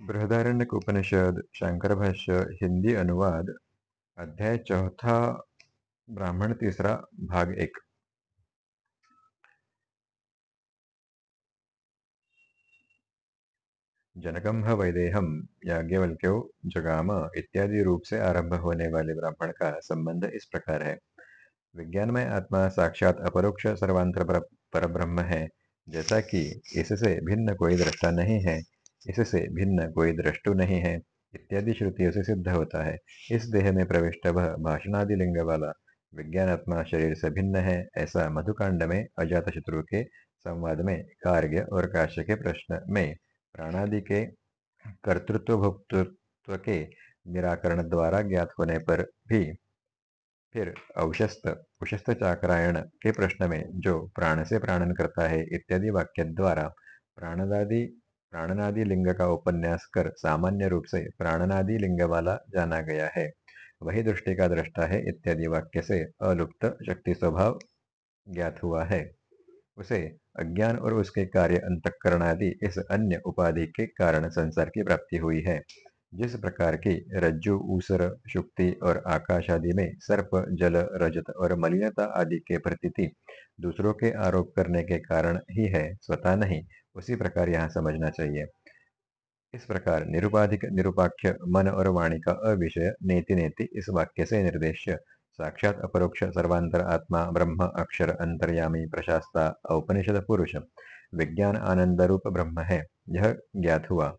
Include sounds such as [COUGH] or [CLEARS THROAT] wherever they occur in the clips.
बृहदारण्यक उपनिषद शंकर भाष्य हिंदी अनुवाद अध्याय चौथा, ब्राह्मण तीसरा, भाग एक। जनकम वैदेहम, याज्ञवल्क्यो, जगाम इत्यादि रूप से आरंभ होने वाले ब्राह्मण का संबंध इस प्रकार है। विज्ञानमय आत्मा साक्षात अपरोक्ष सर्वांतर पर ब्रह्म है, जैसा कि इससे भिन्न कोई दृष्टा नहीं है। इससे भिन्न कोई दृष्टु नहीं है, इत्यादि श्रुतियों से सिद्ध होता है। इस देह में प्रविष्ट वह भाषणादि लिंग वाला विज्ञानात्मा शरीर से भिन्न है, ऐसा मधुकांड में अजात शत्रु के संवाद में, कार्य और काश्य के प्रश्न में, प्राणादि के कर्तृत्व भोक्तृत्व के निराकरण द्वारा ज्ञात होने पर भी, फिर अवशस्त उशस्त चाक्रायण के प्रश्न में, जो प्राण से प्राणन करता है, इत्यादि वाक्य द्वारा, प्राणदादि प्राणनादि लिंग का उपन्यास कर सामान्य रूप से प्राणनादि लिंग वाला जाना गया है। वही दृष्टि का दृष्टा है इत्यादि वाक्य से अलुप्त शक्ति स्वभाव ज्ञात हुआ है। उसे अज्ञान और उसके कार्य अंतकरणादि इस अन्य उपाधि के कारण संसार की प्राप्ति हुई है। जिस प्रकार की रज्जु, ऊसर, शुक्ति और आकाश आदि में सर्प, जल, रजत और मलिनता आदि के प्रतीति दूसरों के आरोप करने के कारण ही है, स्वतः नहीं उसी प्रकार यहाँ समझना चाहिए। इस प्रकार निरुपाधिक, निरुपाख्य, मन और वाणी का अविषय नेति नेति इस वाक्य से निर्देश साक्षात अपरोक्ष सर्वांतर आत्मा, ब्रह्म, अक्षर, अंतर्यामी, प्रशास्ता, औपनिषद, पुरुष। विज्ञान आनंद रूप ब्रह्म है, यह ज्ञात हुआ।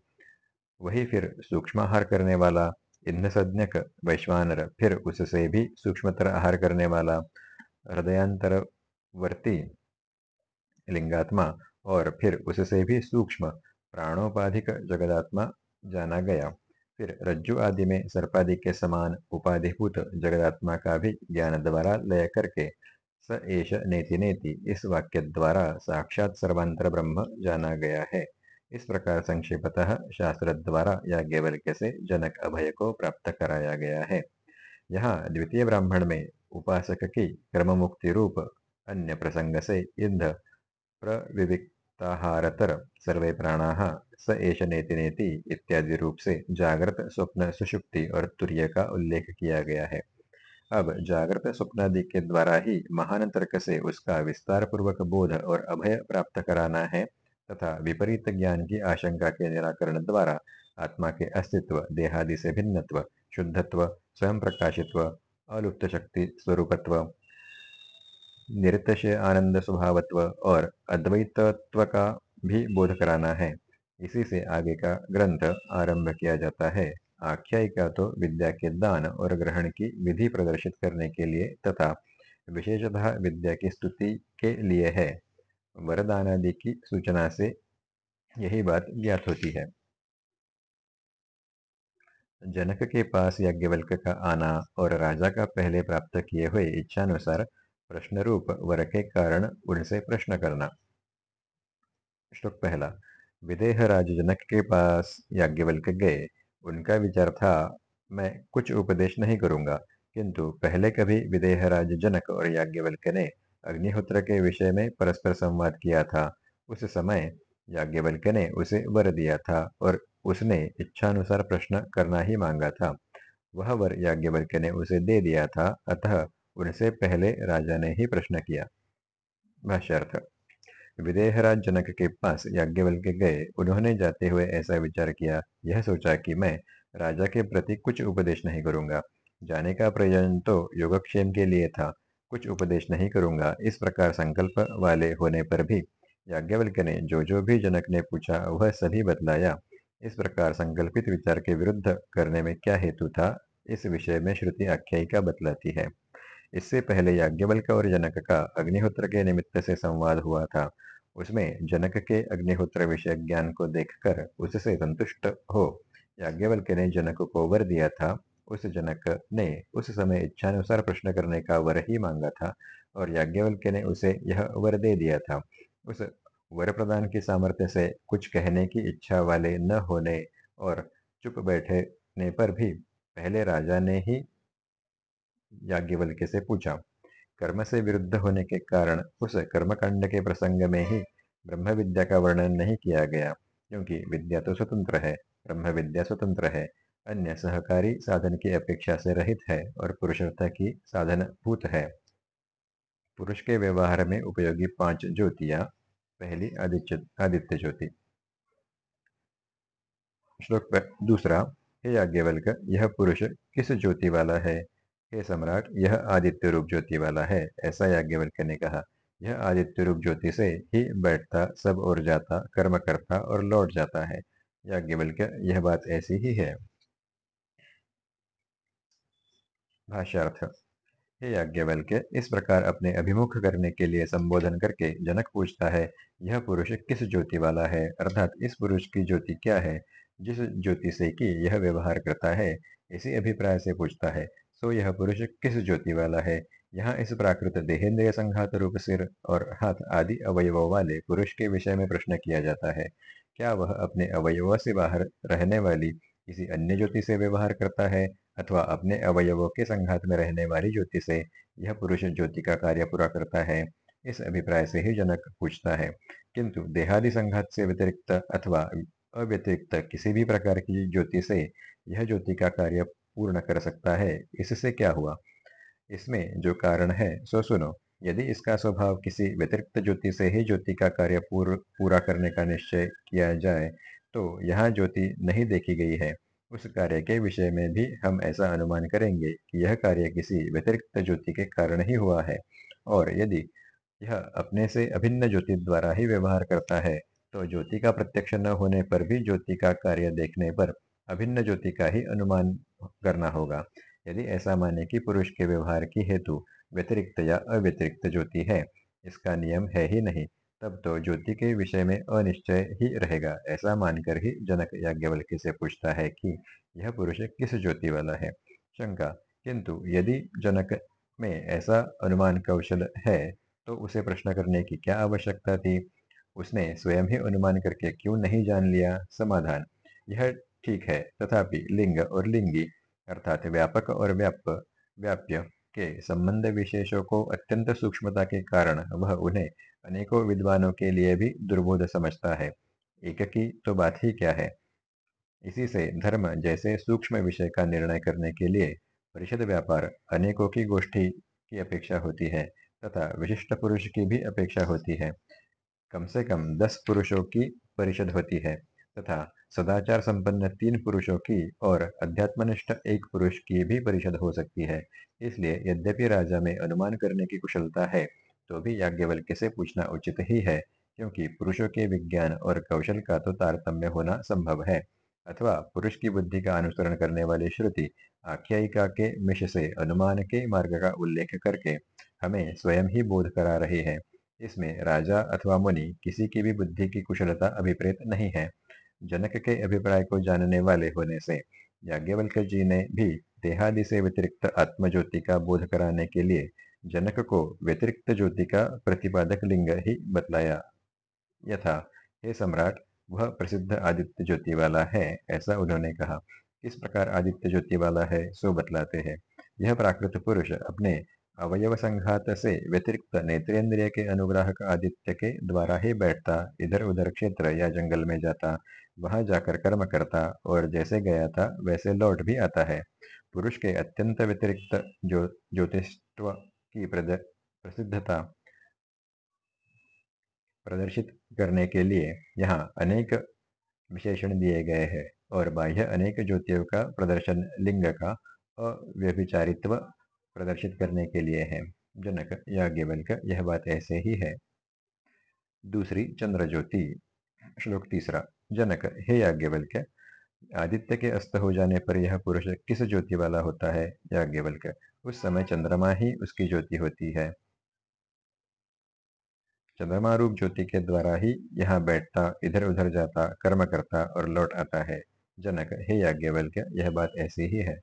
वही फिर सूक्ष्माहार करने वाला इन सज्ञक वैश्वानर, फिर उससे भी सूक्ष्मतर आहार करने वाला, हृदयांतरवर्ती, लिंगात्मा और फिर उससे भी सूक्ष्म प्राणोपाधिक जगदात्मा जाना गया। फिर रज्जु आदि में सर्पादि के समान उपाधिभूत जगदात्मा का भी ज्ञान द्वारा लय करके स एष नेति नेति इस वाक्य द्वारा साक्षात सर्वांतर ब्रह्म जाना गया है। इस प्रकार संक्षेपतः शास्त्र द्वारा या केवल्य से जनक अभय को प्राप्त कराया गया है। यहाँ द्वितीय ब्राह्मण में उपासक की क्रम मुक्ति रूप अन्य प्रसंग से इंध प्रविविक्ताहारतर सर्वे प्राणा स एष नेति नेति इत्यादि रूप से जागृत स्वप्न सुषुप्ति और तुर्य का उल्लेख किया गया है। अब जागृत स्वप्नादि के द्वारा ही महान तर्क से उसका विस्तार पूर्वक बोध और अभय प्राप्त कराना है तथा विपरीत ज्ञान की आशंका के निराकरण द्वारा आत्मा के अस्तित्व, देहादि से भिन्नत्व, शुद्धत्व स्वयं प्रकाशित्व अलुप्त शक्ति स्वरूपत्व निरतश आनंद स्वभावत्व और अद्वैतत्व का भी बोध कराना है। इसी से आगे का ग्रंथ आरंभ किया जाता है। आख्यायिका तो विद्या के दान और ग्रहण की विधि प्रदर्शित करने के लिए तथा विशेषतः विद्या की स्तुति के लिए है। वरदान आदि की सूचना से यही बात ज्ञात होती है। जनक के पास यज्ञवल्क का आना और राजा का पहले प्राप्त किए हुए इच्छानुसार प्रश्न रूप वर के कारण उनसे प्रश्न करना। श्लोक पहला, विदेह राज जनक के पास याज्ञवल्क गए। उनका विचार था, मैं कुछ उपदेश नहीं करूँगा, किंतु पहले कभी विदेहराज जनक और याज्ञवल्क ने अग्निहोत्र के विषय में परस्पर संवाद किया था। उस समय याज्ञवल्क ने उसे वर दिया था और उसने इच्छानुसार प्रश्न करना ही मांगा था। वह वर याज्ञवल्क ने उसे दे दिया था, अतः उनसे पहले राजा ने ही प्रश्न किया। भाष्यार्थ विदेहराज जनक के पास याज्ञवल्क गए, उन्होंने जाते हुए ऐसा विचार किया, यह सोचा कि मैं राजा के प्रति कुछ उपदेश नहीं करूँगा। जाने का प्रयोजन तो योगक्षेम के लिए था, कुछ उपदेश नहीं करूँगा, इस प्रकार संकल्प वाले होने पर भी याज्ञवल्क ने जो जो भी जनक ने पूछा, वह सभी बतलाया। इस प्रकार संकल्पित विचार के विरुद्ध करने में क्या हेतु था, इस विषय में श्रुति आख्यायिका बतलाती है। इससे पहले याज्ञवल्क और जनक का अग्निहोत्र के निमित्त से संवाद हुआ था। उसमें जनक के अग्निहोत्र विषय ज्ञान को देखकर उससे संतुष्ट हो। याज्ञवल्क ने जनक को वर दिया था। उस जनक ने उस समय इच्छानुसार प्रश्न करने का वर ही मांगा था और याज्ञवल्क ने उसे यह वर दे दिया था। उस वर प्रदान की सामर्थ्य से कुछ कहने की इच्छा वाले न होने और चुप बैठने पर भी पहले राजा ने ही याज्ञवल्क्य से पूछा, कर्म से विरुद्ध होने के कारण उस कर्मकांड के प्रसंग में ही ब्रह्म विद्या का वर्णन नहीं किया गया, क्योंकि विद्या तो स्वतंत्र है ब्रह्म विद्या स्वतंत्र है, अन्य सहकारी साधन की अपेक्षा से रहित है और पुरुषर्थ की साधन भूत है। पुरुष के व्यवहार में उपयोगी पाँच ज्योतियाँ, पहली आदित्य आदित्य ज्योति। श्लोक दूसरा, हे याज्ञवल्क यह पुरुष किस ज्योति वाला है? हे सम्राट, यह आदित्य रूप ज्योति वाला है, ऐसा याज्ञवल्क ने कहा। यह आदित्य रूप ज्योति से ही बैठता, सब और जाता, कर्म करता और लौट जाता है। याज्ञवल्क यह बात ऐसी ही है। भाष्यार्थ, हे याज्ञवल्क्य, इस प्रकार अपने अभिमुख करने के लिए संबोधन करके जनक पूछता है, यह पुरुष किस ज्योति वाला है? अर्थात इस पुरुष की ज्योति क्या है? जिस ज्योति से कि यह व्यवहार करता है, इसी अभिप्राय से पूछता है। सो यह पुरुष किस ज्योति वाला है? यहाँ इस प्राकृत देहेंद्रिय संघात रूप सिर और हाथ आदि अवयवों वाले पुरुष के विषय में प्रश्न किया जाता है। क्या वह अपने अवयवों से बाहर रहने वाली किसी अन्य ज्योति से व्यवहार करता है अथवा अपने अवयवों के संघात में रहने वाली ज्योति से यह पुरुष ज्योति का कार्य पूरा करता है? इस अभिप्राय से ही जनक पूछता है। किंतु देहादि संघात से व्यतिरिक्त अथवा अव्यतिरिक्त किसी भी प्रकार की ज्योति से यह ज्योति का कार्य पूर्ण कर सकता है। इससे क्या हुआ? इसमें जो कारण है सो सुनो। यदि इसका स्वभाव किसी व्यतिरिक्त ज्योति से ही ज्योति का कार्य पूर, पूरा करने का निश्चय किया जाए तो यहाँ ज्योति नहीं देखी गई है। उस कार्य के विषय में भी हम ऐसा अनुमान करेंगे कि यह कार्य किसी व्यतिरिक्त ज्योति के कारण ही हुआ है। और यदि यह अपने से अभिन्न ज्योति द्वारा ही व्यवहार करता है तो ज्योति का प्रत्यक्ष न होने पर भी ज्योति का कार्य देखने पर अभिन्न ज्योति का ही अनुमान करना होगा। यदि ऐसा माने कि पुरुष के व्यवहार की हेतु व्यतिरिक्त या अव्यतिरिक्त ज्योति है, इसका नियम है ही नहीं, तब तो ज्योति के विषय में अनिश्चय ही रहेगा। ऐसा मानकर ही जनक याज्ञवल्क्य से पूछता है कि यह पुरुष किस ज्योति वाला है? शंका। किंतु यदि जनक में ऐसा अनुमान कौशल है तो उसे प्रश्न करने की क्या आवश्यकता थी? उसने स्वयं ही अनुमान करके क्यों नहीं जान लिया? समाधान। यह ठीक है। तथापि लिंग और लिंगी अर्थात व्यापक और व्याप व्याप्य के संबंध विशेषों को अत्यंत सूक्ष्मता के कारण वह उन्हें अनेकों विद्वानों के लिए भी दुर्बोध समझता है। एक की तो बात ही क्या है? इसी से धर्म जैसे सूक्ष्म विषय का निर्णय करने के लिए परिषद व्यापार अनेकों की गोष्ठी की अपेक्षा होती है तथा विशिष्ट पुरुष की भी अपेक्षा होती है। कम से कम दस पुरुषों की परिषद होती है। तथा सदाचार संपन्न तीन पुरुषों की और अध्यात्मनिष्ठ एक पुरुष की भी परिषद हो सकती है। इसलिए यद्यपि राजा में अनुमान करने की कुशलता है तो भी याज्ञवल्क्य से पूछना उचित ही है, क्योंकि पुरुषों के विज्ञान और कौशल का तो तारतम्य होना संभव है। अथवा पुरुष की बुद्धि का अनुसरण करने वाली श्रुति आख्यायिका के मिश से अनुमान के मार्ग का उल्लेख करके हमें स्वयं ही बोध करा रही है। इसमें राजा अथवा मुनि किसी की भी बुद्धि की कुशलता अभिप्रेत नहीं है। जनक के अभिप्राय को जानने वाले होने से याज्ञवल्क जी ने भी देहादि से व्यतिरिक्त आत्मज्योति का बोध कराने के लिए जनक को व्यतिरिक्त ज्योति का प्रतिपादक लिंग ही बतलाया। यथा, हे सम्राट, वह प्रसिद्ध आदित्य ज्योति वाला है, ऐसा उन्होंने कहा। किस प्रकार आदित्य ज्योति वाला है, सो बतलाते हैं। यह प्राकृत पुरुष अपने अवयव संघात से व्यतिरिक्त नेत्रेंद्रिय के अनुग्राहक आदित्य के द्वारा ही बैठता इधर उधर क्षेत्र या जंगल में जाता। वहाँ जाकर कर्म करता और जैसे गया था, वैसे लौट भी आता है। पुरुष के अत्यंत व्यतिरिक्त जो ज्योतिष्व की प्रसिद्धता प्रदर्शित करने के लिए यहाँ अनेक विशेषण दिए गए हैं और बाह्य अनेक ज्योतियों का प्रदर्शन, लिंग का अव्यभिचारित्व प्रदर्शित करने के लिए है। जनक याज्ञवल्क, यह बात ऐसे ही है। दूसरी चंद्र ज्योति, श्लोक तीसरा। जनक, हे याज्ञवल्क्य आदित्य के अस्त हो जाने पर यह पुरुष, किस ज्योति वाला होता है याज्ञवल्क्य? उस समय चंद्रमा ही उसकी ज्योति होती है। चंद्रमा रूप ज्योति के द्वारा ही यहाँ बैठता इधर उधर जाता, कर्म करता और लौट आता है। जनक, हे याज्ञवल्क्य, यह बात ऐसी ही है।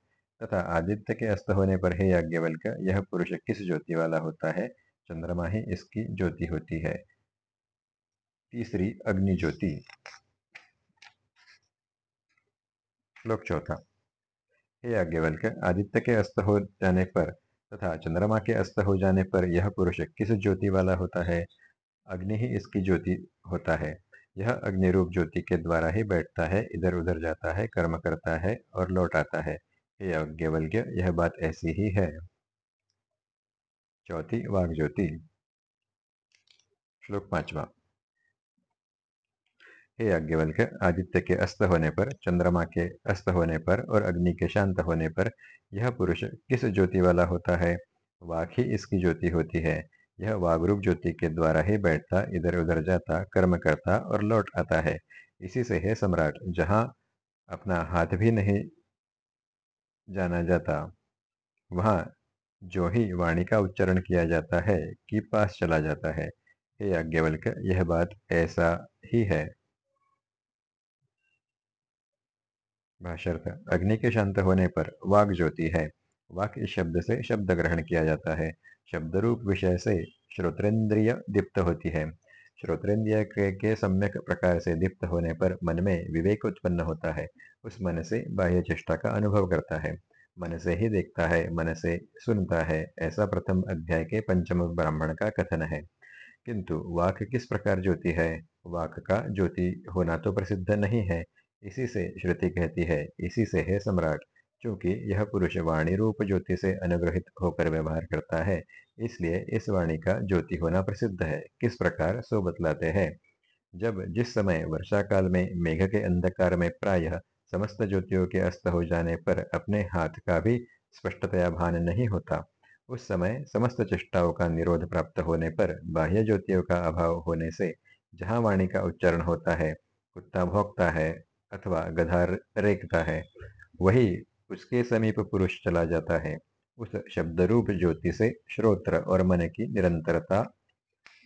तथा आदित्य के अस्त होने पर, हे याज्ञवल्क्य, यह पुरुष किस ज्योति वाला होता है? चंद्रमा ही इसकी ज्योति होती है। तीसरी अग्नि ज्योति श्लोक चौथा। हे याज्ञवल्क्य आदित्य के अस्त हो जाने पर तथा चंद्रमा के अस्त हो जाने पर यह पुरुष किस ज्योति वाला होता है? अग्नि ही इसकी ज्योति होता है। यह अग्नि रूप ज्योति के द्वारा ही बैठता है इधर उधर जाता है, कर्म करता है और लौट आता है। हे यज्ञवल्क्य यह बात ऐसी ही है। चौथी वाग ज्योति श्लोक पांचवा। हे यज्ञवल्क्य आदित्य के अस्त होने पर, चंद्रमा के अस्त होने पर और अग्नि के शांत होने पर यह पुरुष किस ज्योति वाला होता है? वाक ही इसकी ज्योति होती है। यह वागरूप ज्योति के द्वारा ही बैठता इधर उधर जाता, कर्म करता और लौट आता है। इसी से है सम्राट, जहाँ अपना हाथ भी नहीं जाना जाता, वहाँ जो ही वाणी का उच्चारण किया जाता है, कि पास चला जाता है। हे याज्ञवल्क यह बात ऐसा ही है। भाषर्थ अग्नि के शांत होने पर वाग ज्योति है। वाक इस शब्द से शब्द ग्रहण किया जाता है। शब्द रूप विषय से श्रोत्रेंद्रिय दीप्त होती है। श्रोत्रेंद्रिय के, के सम्यक प्रकार से दीप्त होने पर मन में विवेक उत्पन्न होता है। उस मन से बाह्य चेष्टा का अनुभव करता है। मन से ही देखता है मन से सुनता है ऐसा प्रथम अध्याय के पंचम ब्राह्मण का कथन है। किंतु वाक किस प्रकार ज्योति है? वाक का ज्योति होना तो प्रसिद्ध नहीं है। इसी से श्रुति कहती है, इसी से है सम्राट। क्योंकि यह पुरुष वाणी रूप ज्योति से अनुग्रहित होकर व्यवहार करता है, इसलिए इस वाणी का ज्योति होना प्रसिद्ध है। किस प्रकार सो बतलाते हैं। जब जिस समय वर्षा काल में मेघ के अंधकार में प्रायः समस्त ज्योतियों के अस्त हो जाने पर अपने हाथ का भी स्पष्टतया भान नहीं होता, उस समय समस्त चेष्टाओं का निरोध प्राप्त होने पर बाह्य ज्योतियों का अभाव होने से जहाँ वाणी का उच्चारण होता है, कुत्ता भोगता है अथवा गधा रेखता है, वही उसके समीप पुरुष चला जाता है। उस शब्द रूप ज्योति से श्रोत्र और मन की निरंतरता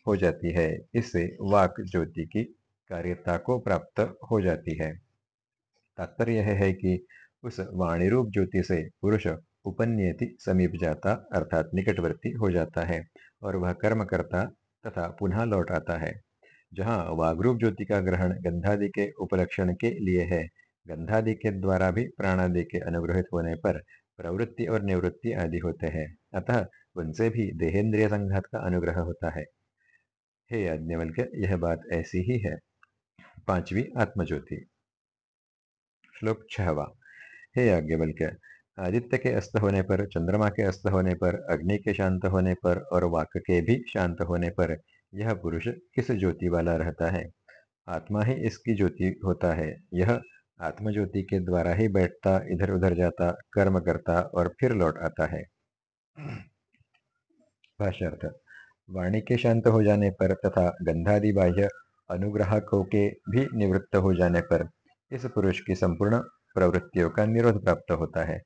हो जाती है। इससे वाक ज्योति की कार्यता को प्राप्त हो जाती है। तात्पर्य यह है कि उस वाणी रूप ज्योति से पुरुष उपन्यति समीप जाता, अर्थात निकटवर्ती हो जाता है और वह कर्म करता तथा पुनः लौट आता है। जहाँ वागरूप ज्योति का ग्रहण गंधादि के उपलक्षण के लिए है। गंधादि के द्वारा भी प्राणादि के अनुग्रहित होने पर प्रवृत्ति और निवृत्ति आदि होते हैं। अतः उनसे भी देहेंद्रिय संघात का अनुग्रह होता है। हे के यह बात ऐसी ही है। पांचवी आत्मज्योति। श्लोक छहवा। हे के आदित्य के अस्त होने पर, चंद्रमा के अस्त होने पर, अग्नि के शांत होने पर और वाक के भी शांत होने पर यह पुरुष किस ज्योति वाला रहता है? आत्मा ही इसकी ज्योति होता है। यह आत्मज्योति के द्वारा ही बैठता इधर उधर जाता, कर्म करता और फिर लौट आता है। भाष्यर्थ, वाणी के शांत हो जाने पर तथा गंधादि बाह्य अनुग्राहकों के भी निवृत्त हो जाने पर इस पुरुष की संपूर्ण प्रवृत्तियों का निरोध प्राप्त होता है।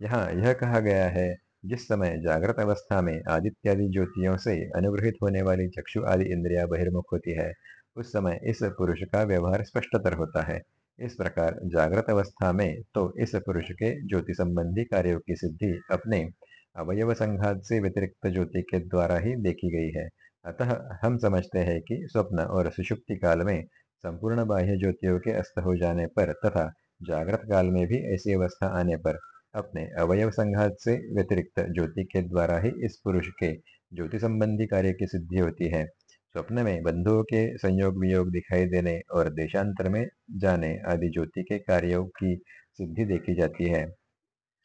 यहाँ यह कहा गया है जिस समय जागृत अवस्था में आदित्यादि ज्योतियों से अनुग्रहित होने वाली चक्षु आदि इंद्रिया बहिर्मुख होती है, उस समय इस पुरुष का व्यवहार स्पष्टतर होता है। इस प्रकार जागृत अवस्था में तो इस पुरुष के ज्योति संबंधी कार्यों की सिद्धि अपने अवयव संघात से व्यतिरिक्त ज्योति के द्वारा ही देखी गई है। अतः हम समझते हैं कि स्वप्न और सुषुप्ति काल में संपूर्ण बाह्य ज्योतियों के अस्त हो जाने पर तथा जागृत काल में भी ऐसी अवस्था आने पर अपने अवयव संघात से व्यतिरिक्त ज्योति के द्वारा ही इस पुरुष के ज्योति संबंधी कार्य की सिद्धि होती है। स्वप्न में बंधुओं के संयोग वियोग दिखाई देने और देशांतर में जाने आदि ज्योति के कार्यों की सिद्धि देखी जाती है।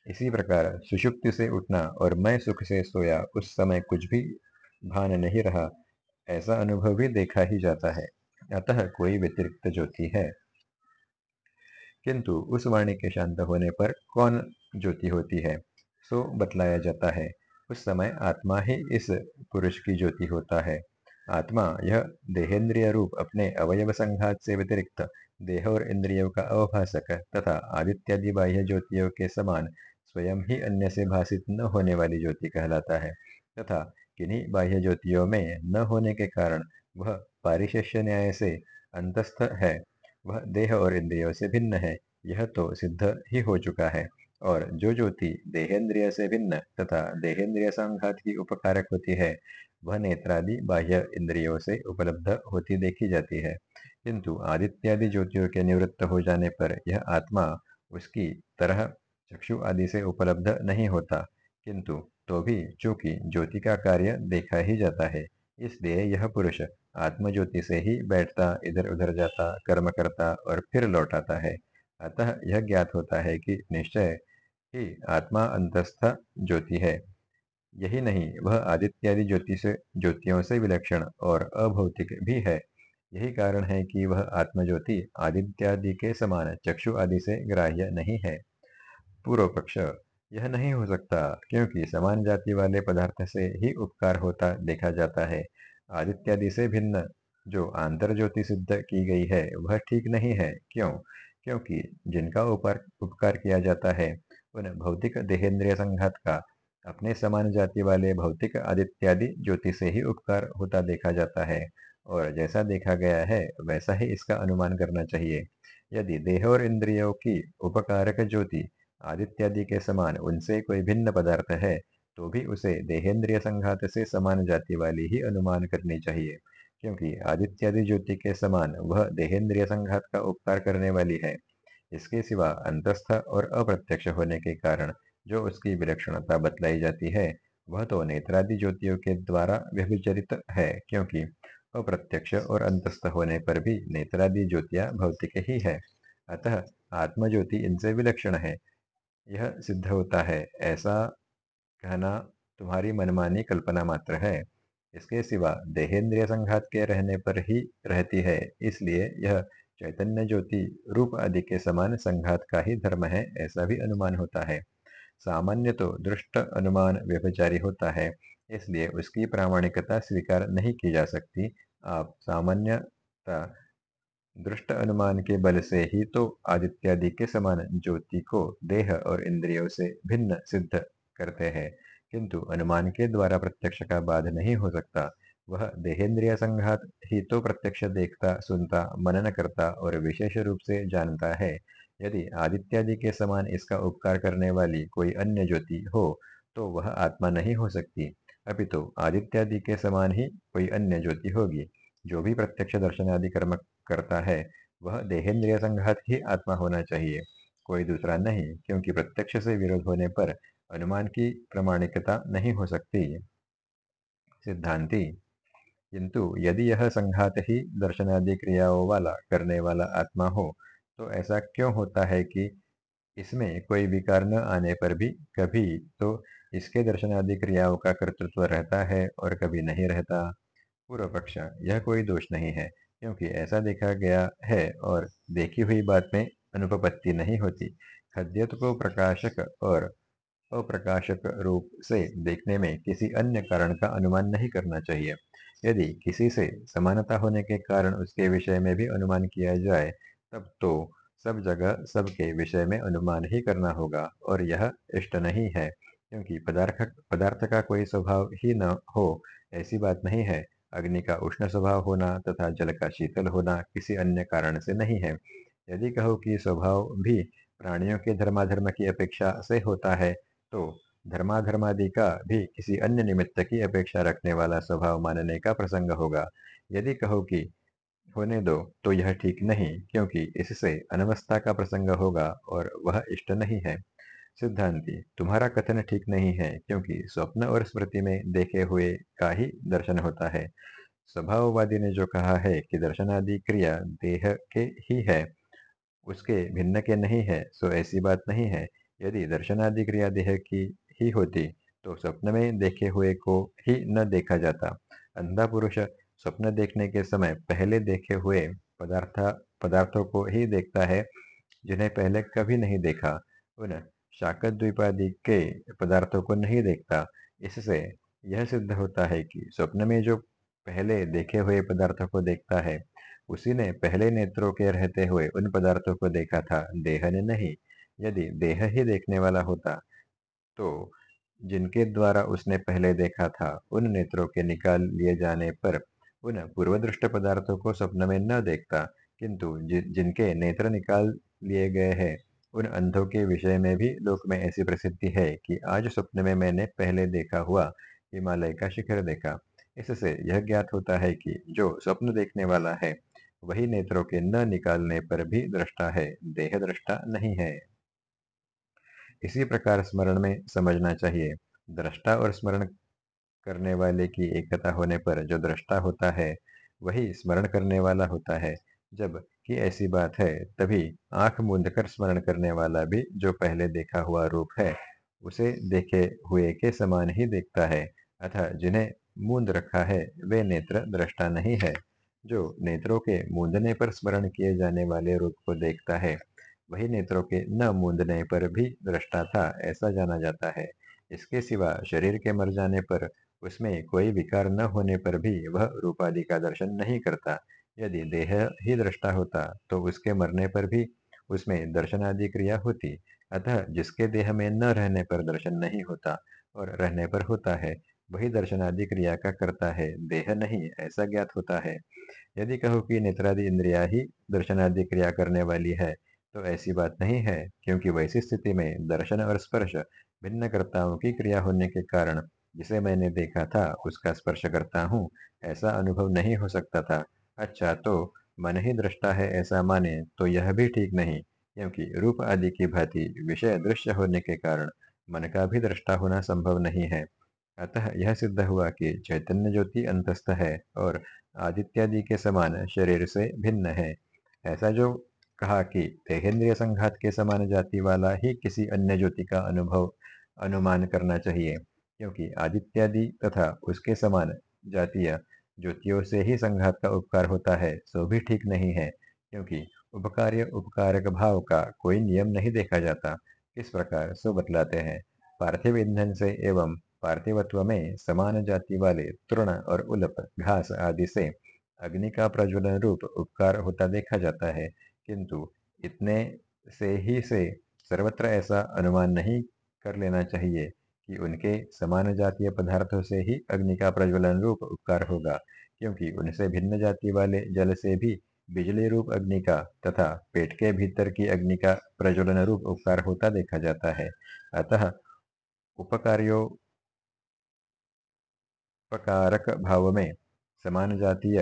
इसी प्रकार सुषुप्ति से उठना और मैं सुख से सोया उस समय कुछ भी भान नहीं रहा, ऐसा अनुभव भी देखा ही जाता है। अतः कोई व्यतिरिक्त ज्योति है। किंतु उस वाणी के शांत होने पर कौन ज्योति होती है। सो बतलाया जाता है, उस समय आत्मा ही इस पुरुष की ज्योति होता है। आत्मा यह देहेंद्रिय रूप अपने अवयव संघात से व्यतिरिक्त देह और इंद्रियों का अवभाषक तथा आदित्यादि बाह्य ज्योतियों के समान स्वयं ही अन्य से भाषित न होने वाली ज्योति कहलाता है तथा किन्हीं बाह्य ज्योतियों में न होने के कारण वह पारिशेष्य न्याय से अंतस्थ है। वह देह और इंद्रियों से भिन्न है, यह तो सिद्ध ही हो चुका है। और जो ज्योति देहेंद्रिय से भिन्न तथा देहेंद्रिय संघात की उपकारक होती है। वह नेत्रादि बाह्य इंद्रियों से उपलब्ध होती देखी जाती है। किंतु आदित्यादि ज्योतियों के निवृत्त हो जाने पर यह आत्मा उसकी तरह चक्षु आदि से उपलब्ध नहीं होता। किंतु तो भी चूँकि ज्योति का कार्य देखा ही जाता है, इसलिए यह पुरुष आत्मज्योति से ही बैठता इधर उधर जाता, कर्म करता और फिर लौट आता है। अतः यह ज्ञात होता है कि निश्चय ही आत्मा अंतस्थ ज्योति है। यही नहीं, वह आदित्यादि ज्योति से, ज्योतियों से विलक्षण और अभौतिक भी है। यही कारण है कि वह आत्मज्योति आदित्यादि के समान चक्षु आदि से ग्राह्य नहीं है। पूर्व पक्ष यह नहीं हो सकता क्योंकि समान जाति वाले पदार्थ से ही उपकार होता देखा जाता है। आदित्यादि से भिन्न जो आंतर ज्योति सिद्ध की गई है, वह ठीक नहीं है। क्यों? क्योंकि जिनका उपकार उपकार किया जाता है उन भौतिक देहेंद्रिय संघात का, अपने समान जाति वाले भौतिक आदित्यादि ज्योति से ही उपकार होता देखा जाता है। और जैसा देखा गया है, वैसा ही इसका अनुमान करना चाहिए। यदि देह और इंद्रियों की उपकारक ज्योति आदित्यादि के समान उनसे कोई भिन्न पदार्थ है तो भी उसे देहेंद्रिय संघात से समान जाति वाली ही अनुमान करनी चाहिए। क्योंकि आदित्यादि ज्योति के समान वह देहेंद्रिय संघात का उपकार करने वाली है। इसके सिवा अंतस्थ और अप्रत्यक्ष होने के कारण जो उसकी विलक्षणता बतलाई जाती है, वह तो नेत्रादि ज्योतियों के द्वारा व्यभिचरित है, क्योंकि अप्रत्यक्ष और अंतस्थ होने पर भी नेत्रादि ज्योतियाँ भौतिक ही है। अतः आत्मज्योति इनसे विलक्षण है। यह सिद्ध होता है, ऐसा कहना तुम्हारी मनमानी कल्पना मात्र है। इसके सिवा देहेंद्रिय संघात के रहने पर ही रहती है। इसलिए यह चैतन्य ज्योति रूप आदि के समान संघात का ही धर्म है, ऐसा भी अनुमान होता है। सामान्य तो दृष्ट अनुमान व्यभिचारी होता है, इसलिए उसकी प्रामाणिकता स्वीकार नहीं की जा सकती। आप सामान्यता दृष्ट अनुमान के बल से ही तो आदित्यादि के समान ज्योति को देह और इंद्रियों से भिन्न सिद्ध करते हैं। किंतु अनुमान के द्वारा प्रत्यक्ष का बाध नहीं हो सकता। वह देहेंद्रिय संघात ही तो प्रत्यक्ष देखता, सुनता, मनन करता और विशेष रूप से जानता है। यदि आदित्यादि के समान इसका उपकार करने वाली कोई अन्य ज्योति हो तो वह आत्मा नहीं हो सकती। अपितु तो आदित्यादि के समान ही कोई अन्य ज्योति होगी, जो भी प्रत्यक्ष दर्शन आदि कर्म करता है, वह देहेंद्रिय संघात ही आत्मा होना चाहिए। कोई दूसरा नहीं, क्योंकि प्रत्यक्ष से विरोध होने पर अनुमान की प्रमाणिकता नहीं हो सकती। सिद्धांति, किंतु यदि यह संघात ही दर्शनादि क्रियाओं वाला, करने वाला आत्मा हो तो ऐसा क्यों होता है कि इसमें कोई विकार न आने पर भी कभी तो इसके दर्शनादि क्रियाओं का कर्तृत्व रहता है और कभी नहीं रहता? पूर्व पक्ष, यह कोई दोष नहीं है, क्योंकि ऐसा देखा गया है और देखी हुई बात में अनुपपत्ति नहीं होती। खद्यत को प्रकाशक और अप्रकाशक रूप से देखने में किसी अन्य कारण का अनुमान नहीं करना चाहिए। यदि किसी से समानता होने के कारण उसके विषय में भी अनुमान किया जाए, तब तो सब जगह सबके विषय में अनुमान ही करना होगा, और यह इष्ट नहीं है, क्योंकि पदार्थ पदार्थ का कोई स्वभाव ही न हो, ऐसी बात नहीं है। अग्नि का उष्ण स्वभाव होना तथा जल का शीतल होना किसी अन्य कारण से नहीं है। यदि कहो कि स्वभाव भी प्राणियों के धर्माधर्म की अपेक्षा से होता है तो धर्माधर्मादि का भी किसी अन्य निमित्त की अपेक्षा रखने वाला स्वभाव मानने का प्रसंग होगा। यदि कहो कि होने दो तो यह ठीक नहीं, क्योंकि इससे अनवस्था का प्रसंग होगा और वह इष्ट नहीं है। सिद्धांति, तुम्हारा कथन ठीक नहीं है, क्योंकि स्वप्न और स्मृति में देखे हुए का ही दर्शन होता है। स्वभाववादी ने जो कहा है कि दर्शनादि क्रिया देह के ही है, उसके भिन्न के नहीं है, सो ऐसी बात नहीं है। यदि दर्शनादि क्रिया देह की ही होती तो स्वप्न में देखे हुए को ही न देखा जाता। अंधा पुरुष स्वप्न देखने के समय पहले देखे हुए पदार्थ, पदार्थों को ही देखता है, जिन्हें पहले कभी नहीं देखा। उन शाकद्वीपादि के पदार्थों को नहीं देखता। इससे यह सिद्ध होता है कि स्वप्न में जो पहले देखे हुए पदार्थों को देखता है, उसी ने पहले नेत्रों के रहते हुए उन पदार्थों को देखा था। देह ने नहीं। यदि देह ही देखने वाला होता। तो जिनके द्वारा उसने पहले देखा था उन नेत्रों के निकाल लिए जाने पर उन पूर्वदृष्ट पदार्थों को स्वप्न में न देखता। किंतु जि, जिनके नेत्र निकाल लिए गए हैं उन अंधों के विषय में भी लोक में ऐसी प्रसिद्धि है कि आज स्वप्न में मैंने पहले देखा हुआ हिमालय का शिखर देखा। इससे यह ज्ञात होता है कि जो स्वप्न देखने वाला है वही नेत्रों के न निकालने पर भी दृष्टा है देह दृष्टा नहीं है। इसी प्रकार स्मरण में समझना चाहिए। दृष्टा और स्मरण करने वाले की एकता होने पर जो दृष्टा होता है, वही स्मरण करने वाला होता है। जब कि ऐसी बात है, तभी आँख मूंद कर स्मरण करने वाला भी जो पहले देखा हुआ रूप है, उसे देखे हुए के समान ही देखता है, अतः जिन्हें मूंद रखा है, वे नेत्र दृष्टा नहीं है। जो नेत्रों के मूंदने पर स्मरण किए जाने वाले रूप को देखता है वही नेत्रों के न मूंदने पर भी दृष्टा था, ऐसा जाना जाता है। इसके सिवा शरीर के मर जाने पर, उसमें कोई विकार न होने पर भी वह रूपादि का दर्शन नहीं करता। यदि देह ही दृष्टा होता तो उसके मरने पर भी उसमें दर्शनादि क्रिया होती, अतः जिसके देह में न रहने पर दर्शन नहीं होता और रहने पर होता है, वही दर्शनादि क्रिया का करता है, देह नहीं, ऐसा ज्ञात होता है। यदि कहो कि नेत्रादि इंद्रिया ही दर्शनादि क्रिया करने वाली है तो ऐसी बात नहीं है, क्योंकि वैसी स्थिति में दर्शन और स्पर्श भिन्न कर्ताओं की क्रिया होने के कारण जिसे मैंने देखा था, उसका स्पर्श करता हूँ, ऐसा अनुभव नहीं हो सकता था। अच्छा तो मन ही दृष्टा है ऐसा माने तो यह भी ठीक नहीं, क्योंकि रूप आदि की भांति विषय दृश्य होने के कारण मन का भी दृष्टा होना संभव नहीं है। अतः यह सिद्ध हुआ कि चैतन्य ज्योति अंतस्थ है और आदित्यादि के समान शरीर से भिन्न है। ऐसा जो कहा कि देहेंद्रिय संघात के समान जाति वाला ही किसी अन्य ज्योति का अनुभव अनुमान करना चाहिए, क्योंकि आदित्यादि तथा उसके समान जातीय ज्योतियों से ही संघात का उपकार होता है, सो भी ठीक नहीं है, क्योंकि उपकार्य उपकारक भाव का कोई नियम नहीं देखा जाता। इस प्रकार? सो बतलाते हैं। पार्थिव ईंधन से एवं पार्थिवत्व में समान जाति वाले तृण और उलप, घास आदि से अग्नि का प्रज्वलन रूप उपकार होता देखा जाता है किंतु इतने से ही से सर्वत्र ऐसा अनुमान नहीं कर लेना चाहिए कि उनके समान जातीय पदार्थों से ही अग्नि का प्रज्वलन रूप उपकार होगा, क्योंकि उनसे भिन्न जाति वाले जल से भी बिजली रूप अग्नि का तथा पेट के भीतर की अग्नि का प्रज्वलन रूप उपकार होता देखा जाता है। अतः उपकार्यो उपकारक भाव में समान जातीय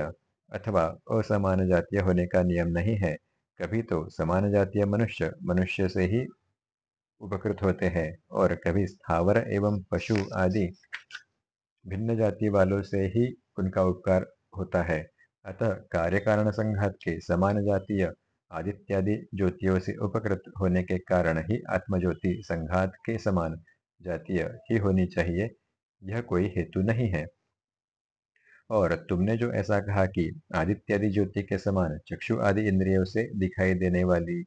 अथवा असमान जातीय होने का नियम नहीं है। कभी तो समान जातीय मनुष्य मनुष्य से ही उपकृत होते हैं और कभी स्थावर एवं पशु आदि भिन्न जाति वालों से ही उनका उपकार होता है। अतः कार्य कारण संघात के समान जातीय आदित्यादि ज्योतियों से उपकृत होने के कारण ही आत्मज्योति संघात के समान जातीय ही होनी चाहिए। यह कोई हेतु नहीं है। और तुमने जो ऐसा कहा कि आदित्यादि ज्योति के समान चक्षु आदि इंद्रियों से दिखाई देने वाली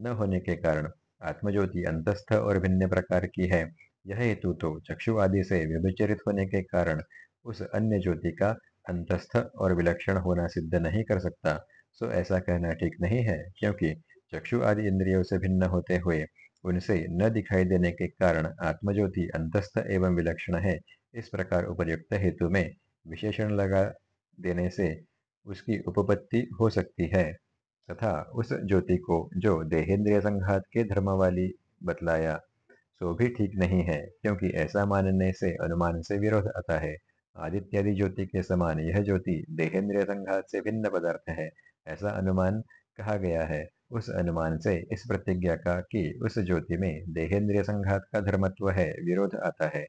न होने के कारण आत्मज्योति अंतस्थ और भिन्न प्रकार की है, यह हेतु तो चक्षु आदि से व्यभिचरित होने के कारण उस अन्य ज्योति का अंतस्थ और विलक्षण होना सिद्ध नहीं कर सकता। सो ऐसा कहना ठीक नहीं है, क्योंकि चक्षु आदि इंद्रियों से भिन्न होते हुए उनसे न दिखाई देने के कारण आत्मज्योति अंतस्थ एवं विलक्षण है, इस प्रकार उपयुक्त हेतु में विशेषण लगा देने से उसकी उपपत्ति हो सकती है, तथा उस ज्योति को जो देहेंद्रिय संघात के धर्म वाली बतलाया, सो भी ठीक नहीं है, क्योंकि ऐसा मानने से अनुमान से विरोध आता है। आदित्यादि ज्योति के समान यह ज्योति देहेंद्रिय संघात से भिन्न पदार्थ है, ऐसा अनुमान कहा गया है। उस अनुमान से इस प्रतिज्ञा का कि उस ज्योति में देहेंद्रिय संघात का धर्मत्व है, विरोध आता है।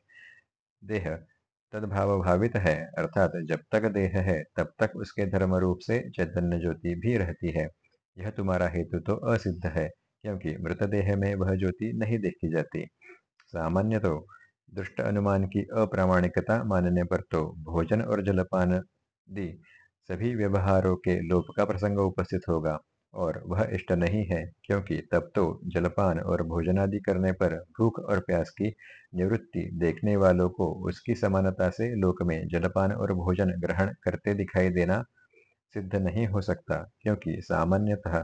देह तदभाव भावित है, अर्थात जब तक देह है, तब तक उसके धर्म रूप से चैतन्य ज्योति भी रहती है। यह तुम्हारा हेतु तो असिद्ध है, क्योंकि मृतदेह में वह ज्योति नहीं देखी जाती। सामान्य तो दुष्ट अनुमान की अप्रामाणिकता मानने पर तो भोजन और जलपान दी सभी व्यवहारों के लोप का प्रसंग उपस्थित होगा। और वह इष्ट नहीं है, क्योंकि तब तो जलपान और भोजनादि करने पर भूख और प्यास की निवृत्ति देखने वालों को उसकी समानता से लोक में जलपान और भोजन ग्रहण करते दिखाई देना सिद्ध नहीं हो सकता, क्योंकि सामान्यतः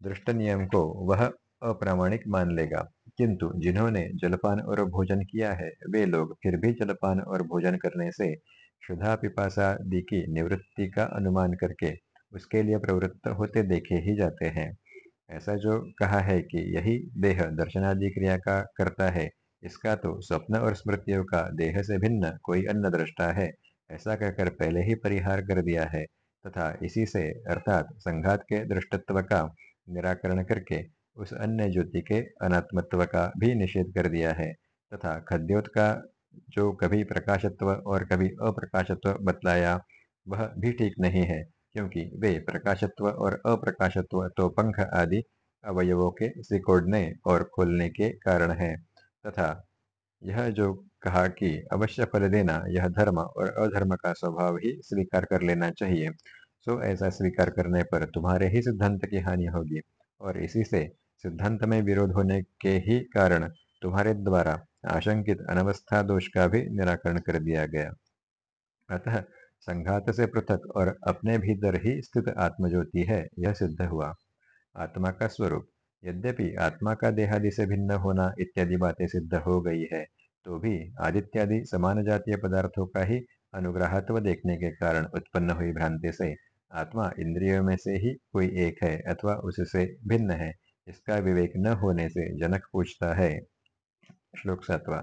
दृष्ट नियम को वह अप्रामाणिक मान लेगा। किंतु जिन्होंने जलपान और भोजन किया है, वे लोग फिर भी जलपान और भोजन करने से क्षुधा पिपासा दी की निवृत्ति का अनुमान करके उसके लिए प्रवृत्त होते देखे ही जाते हैं। ऐसा जो कहा है कि यही देह दर्शनादि क्रिया का करता है, इसका तो स्वप्न और स्मृतियों का देह से भिन्न कोई अन्य दृष्टा है, ऐसा कहकर पहले ही परिहार कर दिया है, तथा इसी से अर्थात संघात के दृष्टत्व का निराकरण करके उस अन्य ज्योति के अनात्मत्व का भी निषेध कर दिया है, तथा खद्योत का जो कभी प्रकाशत्व और कभी अप्रकाशत्व बतलाया, वह भी ठीक नहीं है क्योंकि वे प्रकाशत्व और अप्रकाशत्व तो पंख आदि अवयवों के सिकोड़ने और खोलने के कारण है। तथा यह जो कहा कि अवश्य फल देना, यह धर्म और अधर्म का स्वभाव ही स्वीकार कर लेना चाहिए, सो ऐसा स्वीकार करने पर तुम्हारे ही सिद्धांत की हानि होगी। और इसी से सिद्धांत में विरोध होने के ही कारण तुम्हारे द्वारा आशंकित अनवस्था दोष का भी निराकरण कर दिया गया। अतः संघात से पृथक और अपने भीतर ही स्थित आत्मज्योति है, यह सिद्ध हुआ। आत्मा का स्वरूप, यद्यपि आत्मा का देहादि से भिन्न होना इत्यादि बातें सिद्ध हो गई है तो भी आदित्यादि समान जातीय पदार्थों का ही अनुग्रहत्व देखने के कारण उत्पन्न हुई भ्रांति से आत्मा इंद्रियों में से ही कोई एक है अथवा उससे भिन्न है, इसका विवेक न होने से जनक पूछता है। श्लोक सातवा,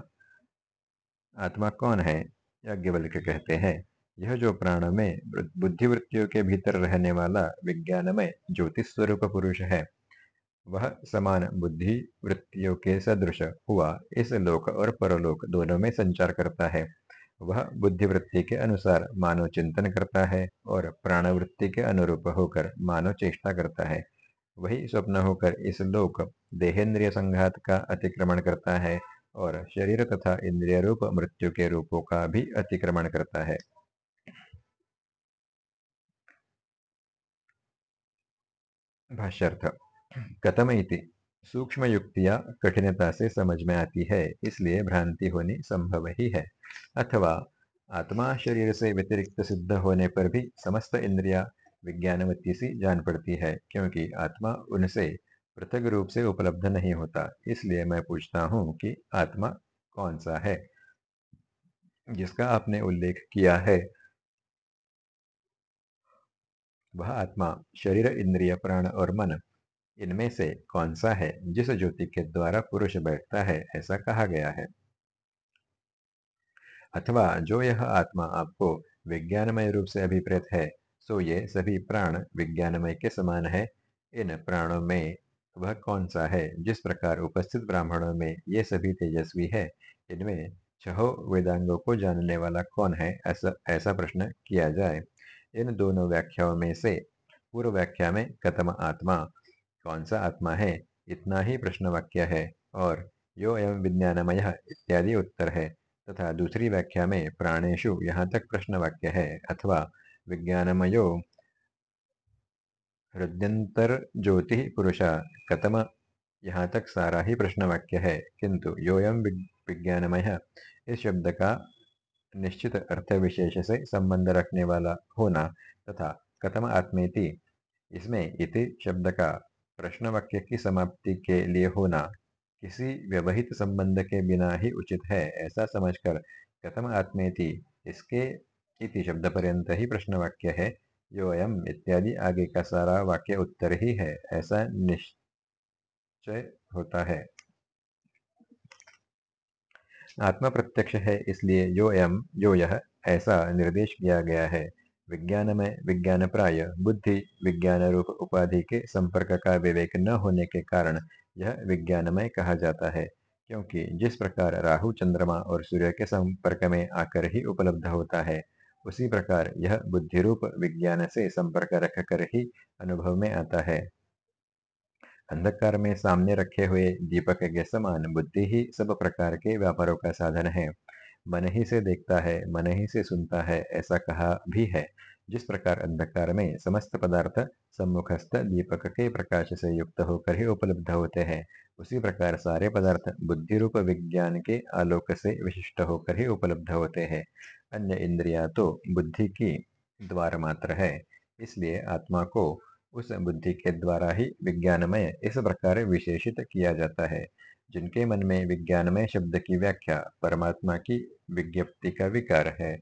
आत्मा कौन है? याज्ञवल्क कहते हैं। यह जो प्राण में बुद्धिवृत्तियों के भीतर रहने वाला विज्ञानमय ज्योतिष स्वरूप पुरुष है, वह समान बुद्धि वृत्तियों के सदृश हुआ इस लोक और परलोक दोनों में संचार करता है। वह बुद्धिवृत्ति के अनुसार मानव चिंतन करता है और प्राणवृत्ति के अनुरूप होकर मानव चेष्टा करता है। वही स्वप्न होकर इस लोक देहेंद्रिय संघात का अतिक्रमण करता है और शरीर तथा इंद्रिय रूप मृत्यु के रूपों का भी अतिक्रमण करता है। भाष्यर्थ कथम सूक्ष्म युक्तियाँ कठिनता से समझ में आती है, इसलिए भ्रांति होनी संभव ही है। अथवा आत्मा शरीर से व्यतिरिक्त सिद्ध होने पर भी समस्त इंद्रिया विज्ञानवती सी जान पड़ती है, क्योंकि आत्मा उनसे पृथक रूप से उपलब्ध नहीं होता। इसलिए मैं पूछता हूँ कि आत्मा कौन सा है? जिसका आपने उल्लेख किया है वह आत्मा शरीर, इंद्रिय, प्राण और मन, इनमें से कौन सा है जिस ज्योति के द्वारा पुरुष बैठता है, ऐसा कहा गया है। अथवा जो यह आत्मा आपको विज्ञानमय रूप से अभिप्रेत है, सो ये सभी प्राण विज्ञानमय के समान है। इन प्राणों में वह कौन सा है जिस प्रकार उपस्थित ब्राह्मणों में ये सभी तेजस्वी है, इनमें छहो वेदांगों को जानने वाला कौन है, ऐसा ऐसा प्रश्न किया जाए। इन दोनों व्याख्याओं में से पूर्व व्याख्या में कतम आत्मा, कौन सा आत्मा है, इतना ही प्रश्न वाक्य है और यो एवं विज्ञानमय इत्यादि उत्तर है, तथा दूसरी व्याख्या में प्राणेशु यहाँ तक प्रश्न वाक्य है अथवा विज्ञानमयो हृदयंतर ज्योति पुरुष कतम यहाँ तक सारा ही प्रश्न वाक्य है, किंतु योयम विज्ञानमय इस शब्द का निश्चित अर्थ विशेष से संबंध रखने वाला होना तथा कथम आत्मेति। इसमें इति शब्द का प्रश्न वाक्य की समाप्ति के लिए होना किसी व्यवहित संबंध के बिना ही उचित है ऐसा समझकर कथम आत्मेति इसके इति शब्द पर्यंत ही प्रश्न वाक्य है योयम इत्यादि आगे का सारा वाक्य उत्तर ही है, ऐसा निश्चय होता है। आत्मा प्रत्यक्ष है इसलिए यो एम यो यह ऐसा निर्देश किया गया है। विज्ञान में विज्ञान प्राय बुद्धि विज्ञान रूप उपाधि के संपर्क का विवेक न होने के कारण यह विज्ञानमय कहा जाता है, क्योंकि जिस प्रकार राहु चंद्रमा और सूर्य के संपर्क में आकर ही उपलब्ध होता है, उसी प्रकार यह बुद्धि रूप विज्ञान से संपर्क रखकर ही अनुभव में आता है। अंधकार में सामने रखे हुए दीपक के समान बुद्धि ही सब प्रकार के व्यापारों का साधन है। मन ही से देखता है, मन ही से सुनता है, ऐसा कहा भी है। जिस प्रकार अंधकार में समस्त पदार्थ सम्मुखस्थ दीपक के प्रकाश से युक्त होकर ही उपलब्ध होते हैं, उसी प्रकार सारे पदार्थ बुद्धि रूप विज्ञान के आलोक से विशिष्ट होकर ही उपलब्ध होते हैं। अन्य इंद्रिया तो बुद्धि की द्वार मात्र है, इसलिए आत्मा को उस बुद्धि के द्वारा ही विज्ञानमय, इस प्रकार विशेषित किया जाता है। जिनके मन में विज्ञानमय शब्द की व्याख्या, परमात्मा की विज्ञप्ति का विकार है,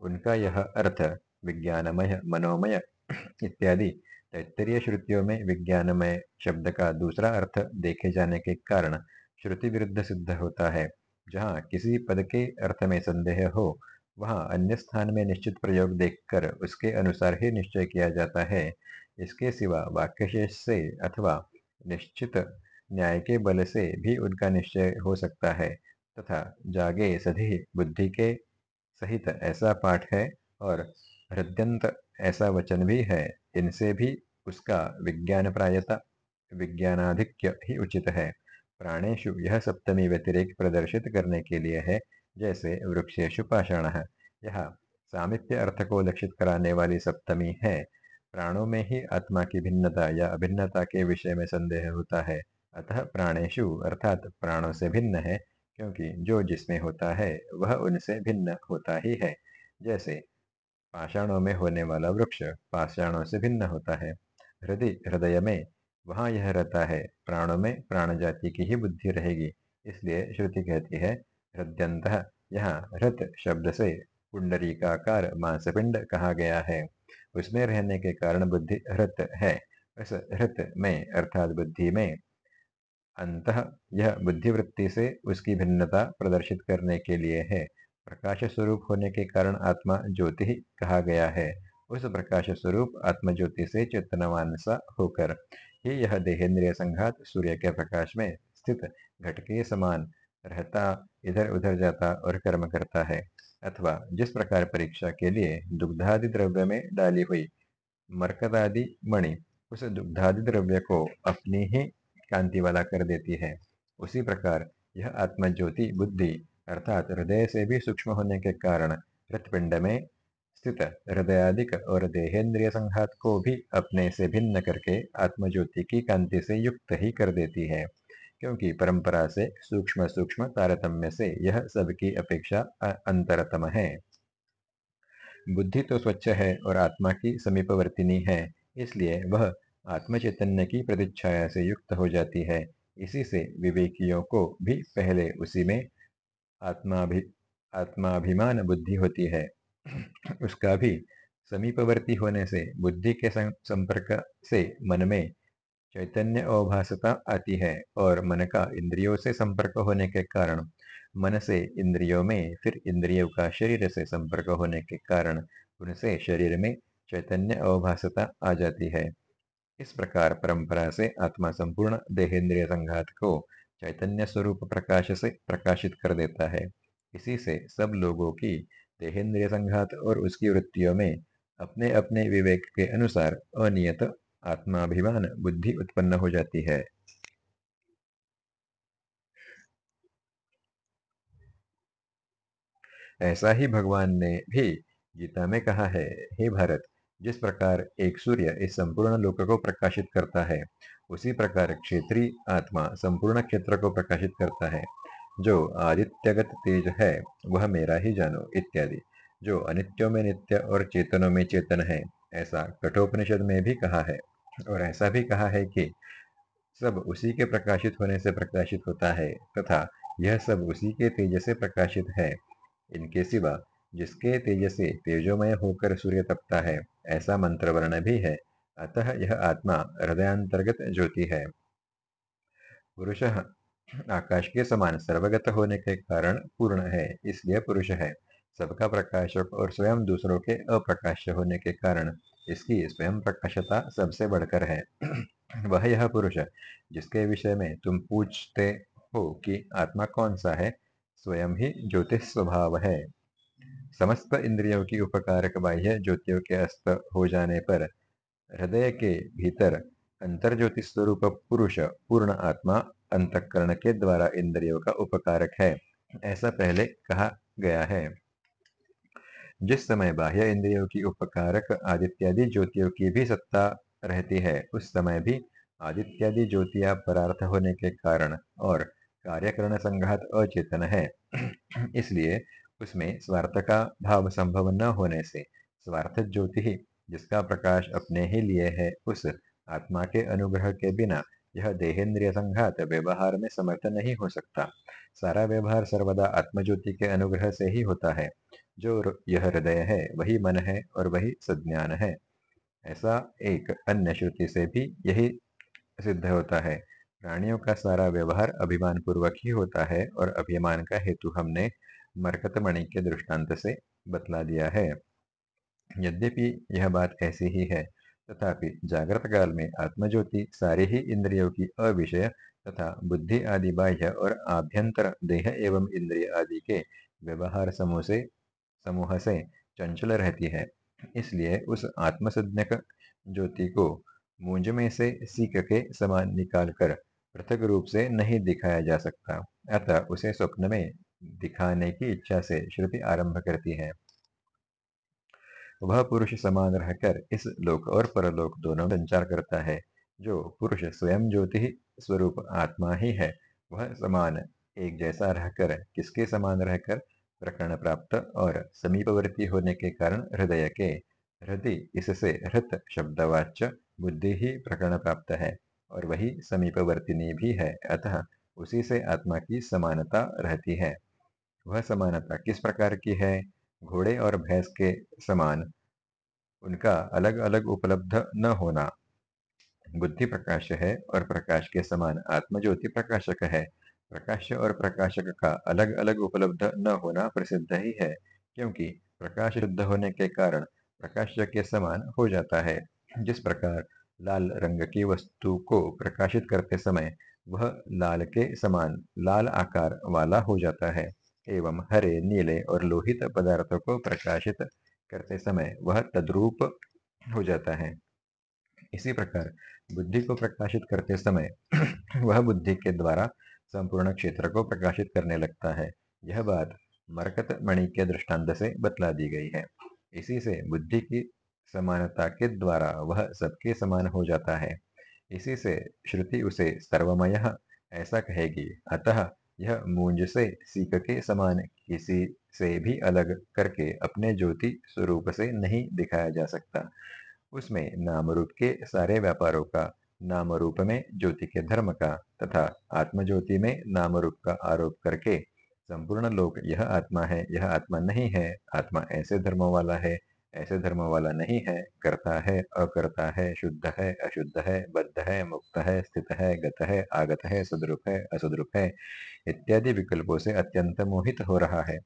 उनका यह अर्थ विज्ञानमय, मनोमय इत्यादि तैतरीय श्रुतियों में विज्ञानमय शब्द का दूसरा अर्थ देखे जाने के कारण श्रुति विरुद्ध सिद्ध होता है। जहाँ किसी पद के अर्थ में संदेह हो, वहाँ अन्य स्थान में निश्चित प्रयोग देखकर उसके अनुसार ही निश्चय किया जाता है। इसके सिवा वाक्यशेष से अथवा निश्चित न्याय के बल से भी उनका निश्चय हो सकता है, तथा जागे सधी बुद्धि के सहित ऐसा पाठ है और हृदयंत ऐसा वचन भी है, इनसे भी उसका विज्ञान प्रायता, विज्ञानाधिक्य ही उचित है। प्राणेशु यह सप्तमी व्यतिरेक प्रदर्शित करने के लिए है, जैसे वृक्षेशु पाषाण। यह सामिप्य अर्थ को लक्षित कराने वाली सप्तमी है प्राणों में ही आत्मा की भिन्नता या अभिन्नता के विषय में संदेह होता है। अतः प्राणेशु अर्थात प्राणों से भिन्न है, क्योंकि जो जिसमें होता है, वह उनसे भिन्न होता ही है। जैसे, पाषाणों में होने वाला वृक्ष पाषाणों से भिन्न होता है। हृदय हृदय में वहाँ यह रहता है, प्राणों में प्राण जाति की ही बुद्धि रहेगी। इसलिए श्रुति कहती है, हृदयंत यहाँ हृत शब्द से पुंडरीकाकार मांसपिंड कहा गया है। उसमें रहने के कारण बुद्धि हृत है। उस हृत में, अर्थात बुद्धि में, अंत यह बुद्धिवृत्ति से उसकी भिन्नता प्रदर्शित करने के लिए है। प्रकाश स्वरूप होने के कारण आत्मा ज्योति कहा गया है। उस प्रकाश स्वरूप आत्म ज्योति से चेतनवान सा होकर ही यह देहेंद्रिय संघात सूर्य के प्रकाश में स्थित घट के समान रहता इधर उधर जाता और कर्म करता है। अथवा जिस प्रकार परीक्षा के लिए दुग्धादि द्रव्य में डाली हुई मरकदादि मणि उस दुग्धादि द्रव्य को अपनी ही कांति वाला कर देती है। उसी प्रकार यह आत्मज्योति बुद्धि अर्थात हृदय से भी सूक्ष्म होने के कारण हृतपिंड में स्थित हृदयादिक और देहेंद्रिय संघात को भी अपने से भिन्न करके आत्मज्योति की कांति से युक्त ही कर देती है। क्योंकि परंपरा से, सूक्ष्म सूक्ष्म तारतम्य से यह सबकी अपेक्षा अंतरतम है। बुद्धि तो स्वच्छ है और आत्मा की समीपवर्तिनी है, इसलिए वह आत्मचैतन्य की प्रतिच्छाया से युक्त हो जाती है। इसी से विवेकियों को भी पहले उसी में आत्माभि, आत्माभिमान बुद्धि होती है। उसका भी समीपवर्ती होने से, बुद्धि के संपर्क से मन में चैतन्य अवभासता आती है और मन का इंद्रियों से संपर्क होने के कारण। मन से इंद्रियों में, फिर इंद्रियों का शरीर से संपर्क होने के कारण उनसे शरीर में चैतन्य अवभासता आ जाती है। इस प्रकार परंपरा से आत्मा संपूर्ण देहेंद्रिय संघात को चैतन्य स्वरूप प्रकाश से प्रकाशित कर देता है। इसी से सब लोगों की देहेंद्रिय संघात और उसकी वृत्तियों में अपने अपने विवेक के अनुसार अनियत आत्माभिमान, बुद्धि उत्पन्न हो जाती है। ऐसा ही भगवान ने भी गीता में कहा है, हे भारत, जिस प्रकार एक सूर्य इस संपूर्ण लोक को प्रकाशित करता है, उसी प्रकार क्षेत्रीय आत्मा संपूर्ण क्षेत्र को प्रकाशित करता है। जो आदित्यगत तेज है, वह मेरा ही जानो, इत्यादि। जो अनित्यों में नित्य और चेतनों में चेतन है, ऐसा कठोपनिषद में भी कहा है। और ऐसा भी कहा है कि सब उसी के प्रकाशित होने से प्रकाशित होता है, तथा यह सब उसी के तेज से प्रकाशित है। इनके सिवा जिसके तेज से तेजोमय होकर सूर्य तपता है, ऐसा मंत्र वर्ण भी है। अतः यह आत्मा हृदयांतर्गत ज्योति है। पुरुष आकाश के समान सर्वगत होने के कारण पूर्ण है, इसलिए पुरुष है। सबका प्रकाशक और स्वयं दूसरों के अप्रकाश्य होने के कारण इसकी स्वयं प्रकाशता सबसे बढ़कर है। [CLEARS THROAT] वह यह पुरुष जिसके विषय में तुम पूछते हो कि आत्मा कौन सा है, स्वयं ही ज्योतिष स्वभाव है। समस्त इंद्रियों की उपकारक बाह्य ज्योतियों के अस्त हो जाने पर हृदय के भीतर अंतर ज्योतिष स्वरूप पुरुष, पूर्ण आत्मा, अंतकरण के द्वारा इंद्रियों का उपकारक है, ऐसा पहले कहा गया है। जिस समय बाह्य इंद्रियों की उपकारक आदित्यादि ज्योतियों की भी सत्ता रहती है, उस समय भी आदित्यादि ज्योतिया परार्थ होने के कारण और कार्यकरण संघात अचेतन है। इसलिए उसमें स्वार्थ का भाव संभव न होने से स्वार्थ ज्योति ही, जिसका प्रकाश अपने ही लिए है, उस आत्मा के अनुग्रह के बिना यह देहेंद्रिय संघात व्यवहार में समर्थ नहीं हो सकता। सारा व्यवहार सर्वदा आत्मज्योति के अनुग्रह से ही होता है। जो यह हृदय है, वही मन है और वही सज्ञान है। ऐसा एक अन्य श्रुति से भी यही सिद्ध होता है। प्राणियों का सारा व्यवहार अभिमान पूर्वक ही होता है और अभिमान का हेतु हमने मरकतमणि के दृष्टांत से बतला दिया है। यद्यपि यह बात ऐसी ही है, तथापि जागृत काल में आत्मज्योति सारी ही इंद्रियों की अविषय तथा बुद्धि आदि बाह्य और आभ्यंतर देह एवं इंद्रिय आदि के व्यवहार समूह से समूह से चंचल रहती है। इसलिए उस आत्मसज्ञक ज्योति को मूंज में से सीख के समान निकालकर पृथक रूप से नहीं दिखाया जा सकता, अतः उसे स्वप्न में दिखाने की इच्छा से श्रुति आरंभ करती है। वह पुरुष समान रहकर इस लोक और परलोक दोनों में संचार करता है, जो पुरुष स्वयं ज्योति स्वरूप आत्मा ही है। वह समान एक जैसा रहकर किसके समान रहकर प्रकरण प्राप्त और समीपवर्ती होने के कारण हृदय के हृदय, इससे हृत शब्दवाच्य बुद्धि ही प्रकरण प्राप्त है और वही समीपवर्तिनी भी है, अतः उसी से आत्मा की समानता रहती है। वह समानता किस प्रकार की है? घोड़े और भैंस के समान, उनका अलग अलग उपलब्ध न होना। बुद्धि प्रकाश है और प्रकाश के समान आत्मज्योति प्रकाशक है। प्रकाश और प्रकाशक का अलग अलग उपलब्ध न होना प्रसिद्ध ही है, क्योंकि प्रकाश शुद्ध होने के कारण प्रकाश के समान हो जाता है। जिस प्रकार लाल रंग की वस्तु को प्रकाशित करते समय वह लाल के समान लाल आकार वाला हो जाता है, एवं हरे, नीले और लोहित पदार्थों को प्रकाशित करते समय वह तद्रूप हो जाता है। इसी प्रकार बुद्धि को प्रकाशित करते समय [CLEARS THROAT] वह बुद्धि के द्वारा संपूर्ण क्षेत्र को प्रकाशित करने लगता है। यह बात मरकत मणि के दृष्टांत से बतला दी गई है। इसी से बुद्धि की समानता के द्वारा वह सबके समान हो जाता है। इसी से श्रुति उसे सर्वमय ऐसा कहेगी, अतः यह मूंज से सीख के समान किसी से भी अलग करके अपने ज्योति स्वरूप से नहीं दिखाया जा सकता। उसमें नाम रूप के सारे व्यापारों का नाम रूप में ज्योति के धर्म का तथा आत्मज्योति में नाम रूप का आरोप करके संपूर्ण लोक यह आत्मा है, यह आत्मा नहीं है, आत्मा ऐसे धर्म वाला है, ऐसे धर्म वाला नहीं है, करता है, अकर्ता है, शुद्ध है, अशुद्ध है, बद्ध है, मुक्त है, स्थित है, गत है, आगत है सदरूप है असदरूप है, इत्यादि विकल्पों से अत्यंत मोहित हो रहा है।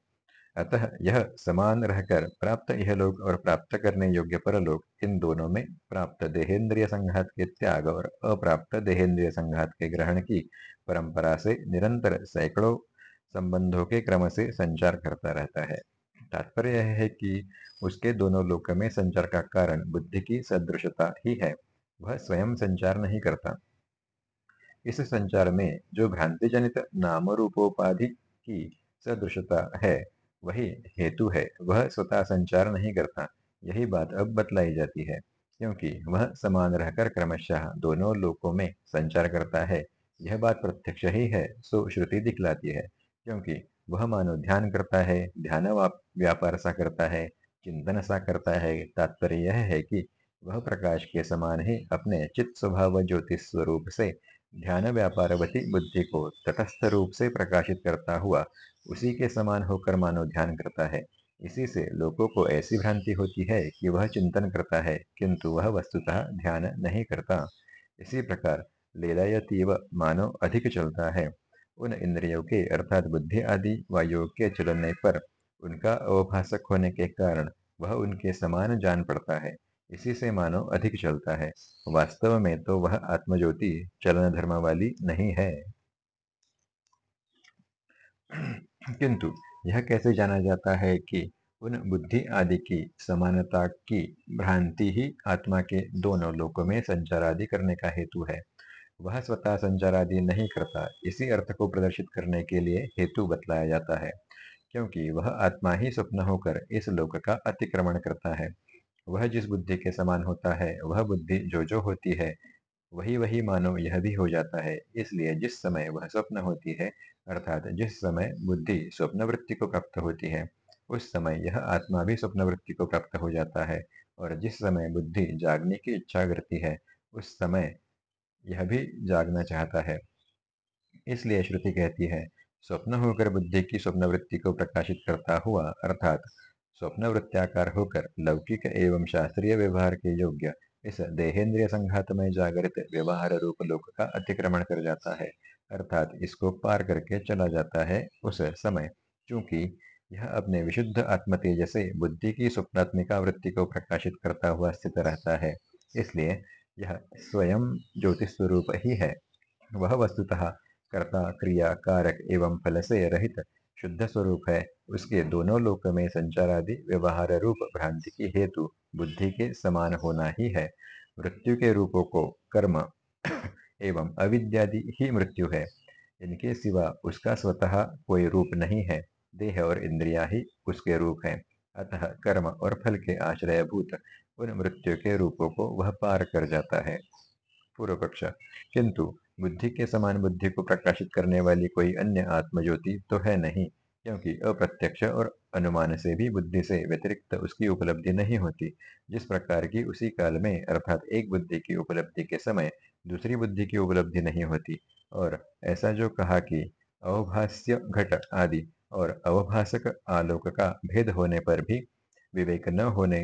अतः यह समान रहकर प्राप्त यह लोक और प्राप्त करने योग्य परलोक इन दोनों में प्राप्त देहेंद्रिय संघात के त्याग और अप्राप्त देहेंद्रिय संघात के ग्रहण की परंपरा से निरंतर सैकड़ों संबंधों के क्रम से संचार करता रहता है। तात्पर्य यह है कि उसके दोनों लोक में संचार का कारण बुद्धि की सदृशता ही है, वह स्वयं संचार नहीं करता। इस संचार में जो भ्रांति जनित नाम रूपोपाधि की सदृशता है वही हेतु है। वह स्वतः संचार नहीं करता। यही बात अब बतलाई जाती है, क्योंकि वह समान रहकर क्रमशः दोनों लोकों में संचार करता है। यह बात प्रत्यक्ष ही है, सो श्रुति दिखलाती है, क्योंकि वह मानो ध्यान करता है, ध्यान व्यापार सा करता है, चिंतन सा करता है। तात्पर्य यह है कि वह प्रकाश के समान ही अपने चित्त स्वभाव ज्योतिष स्वरूप से ध्यान व्यापारवती बुद्धि को तटस्थ रूप से प्रकाशित करता हुआ उसी के समान होकर मानव ध्यान करता है। इसी से लोगों को ऐसी भ्रांति होती है कि वह चिंतन करता है, किंतु वह वस्तुतः ध्यान नहीं करता। इसी प्रकार लेलायतीव मानव अधिक चलता है। उन इंद्रियों के अर्थात बुद्धि आदि वायुओं के चलने पर उनका अवभाषक होने के कारण वह उनके समान जान पड़ता है। इसी से मानव अधिक चलता है। वास्तव में तो वह आत्मज्योति चलन धर्म वाली नहीं है। किंतु यह कैसे जाना जाता है कि उन बुद्धि आदि की समानता की भ्रांति ही आत्मा के दोनों लोकों में संचार आदि करने का हेतु है। वह स्वतः संचार आदि नहीं करता, इसी अर्थ को प्रदर्शित करने के लिए हेतु बतलाया जाता है, क्योंकि वह आत्मा ही स्वप्न होकर इस लोक का अतिक्रमण करता है। वह जिस बुद्धि के समान होता है, वह बुद्धि जो जो होती है वही वही मानो यह भी हो जाता है। इसलिए जिस समय वह स्वप्न होती है, अर्थात जिस समय बुद्धि स्वप्न वृत्ति को प्राप्त होती है, उस समय यह आत्मा भी स्वप्न वृत्ति को प्राप्त हो जाता है। और जिस समय बुद्धि जागने की इच्छा करती है, उस समय यह भी जागना चाहता है। इसलिए श्रुति कहती है, स्वप्न होकर बुद्धि की स्वप्न वृत्ति को प्रकाशित करता हुआ, अर्थात स्वप्न वृत्त्याकार होकर लौकिक एवं शास्त्रीय व्यवहार के योग्य इस देहेंद्रिय संघात में जागृत व्यवहार रूप लोक का अतिक्रमण कर जाता है, अर्थात इसको पार करके चला जाता है उस समय। चूँकि यह अपने विशुद्ध आत्म तेज से बुद्धि की स्वप्नात्मिका वृत्ति को प्रकाशित करता हुआ स्थित रहता है, इसलिए यह स्वयं ज्योतिष स्वरूप ही है। वह वस्तुतः कर्ता, क्रिया, कारक एवं फल से रहित शुद्ध स्वरूप है। उसके दोनों लोक में संचार आदि व्यवहार रूप भ्रांति की हेतु बुद्धि के समान होना ही है। मृत्यु के रूपों को कर्म [COUGHS] एवं अविद्यादि ही मृत्यु है। इनके सिवा उसका स्वतः कोई रूप नहीं है। देह और इंद्रिया ही उसके रूप है। अतः कर्म और फल के आश्रयभूत उन मृत्यु के रूपों को वह पार कर जाता है। पूर्व पक्ष, किंतु बुद्धि के समान बुद्धि को प्रकाशित करने वाली कोई अन्य आत्मज्योति तो है नहीं। क्योंकि अप्रत्यक्ष और अनुमान से भी बुद्धि से व्यतिरिक्त उसकी उपलब्धि नहीं होती। जिस प्रकार की उसी काल में, अर्थात एक बुद्धि की उपलब्धि के समय, दूसरी बुद्धि की उपलब्धि नहीं होती। और ऐसा जो कहा कि अवभाष्य घट आदि और अवभाषक आलोक का भेद होने पर भी विवेक न होने,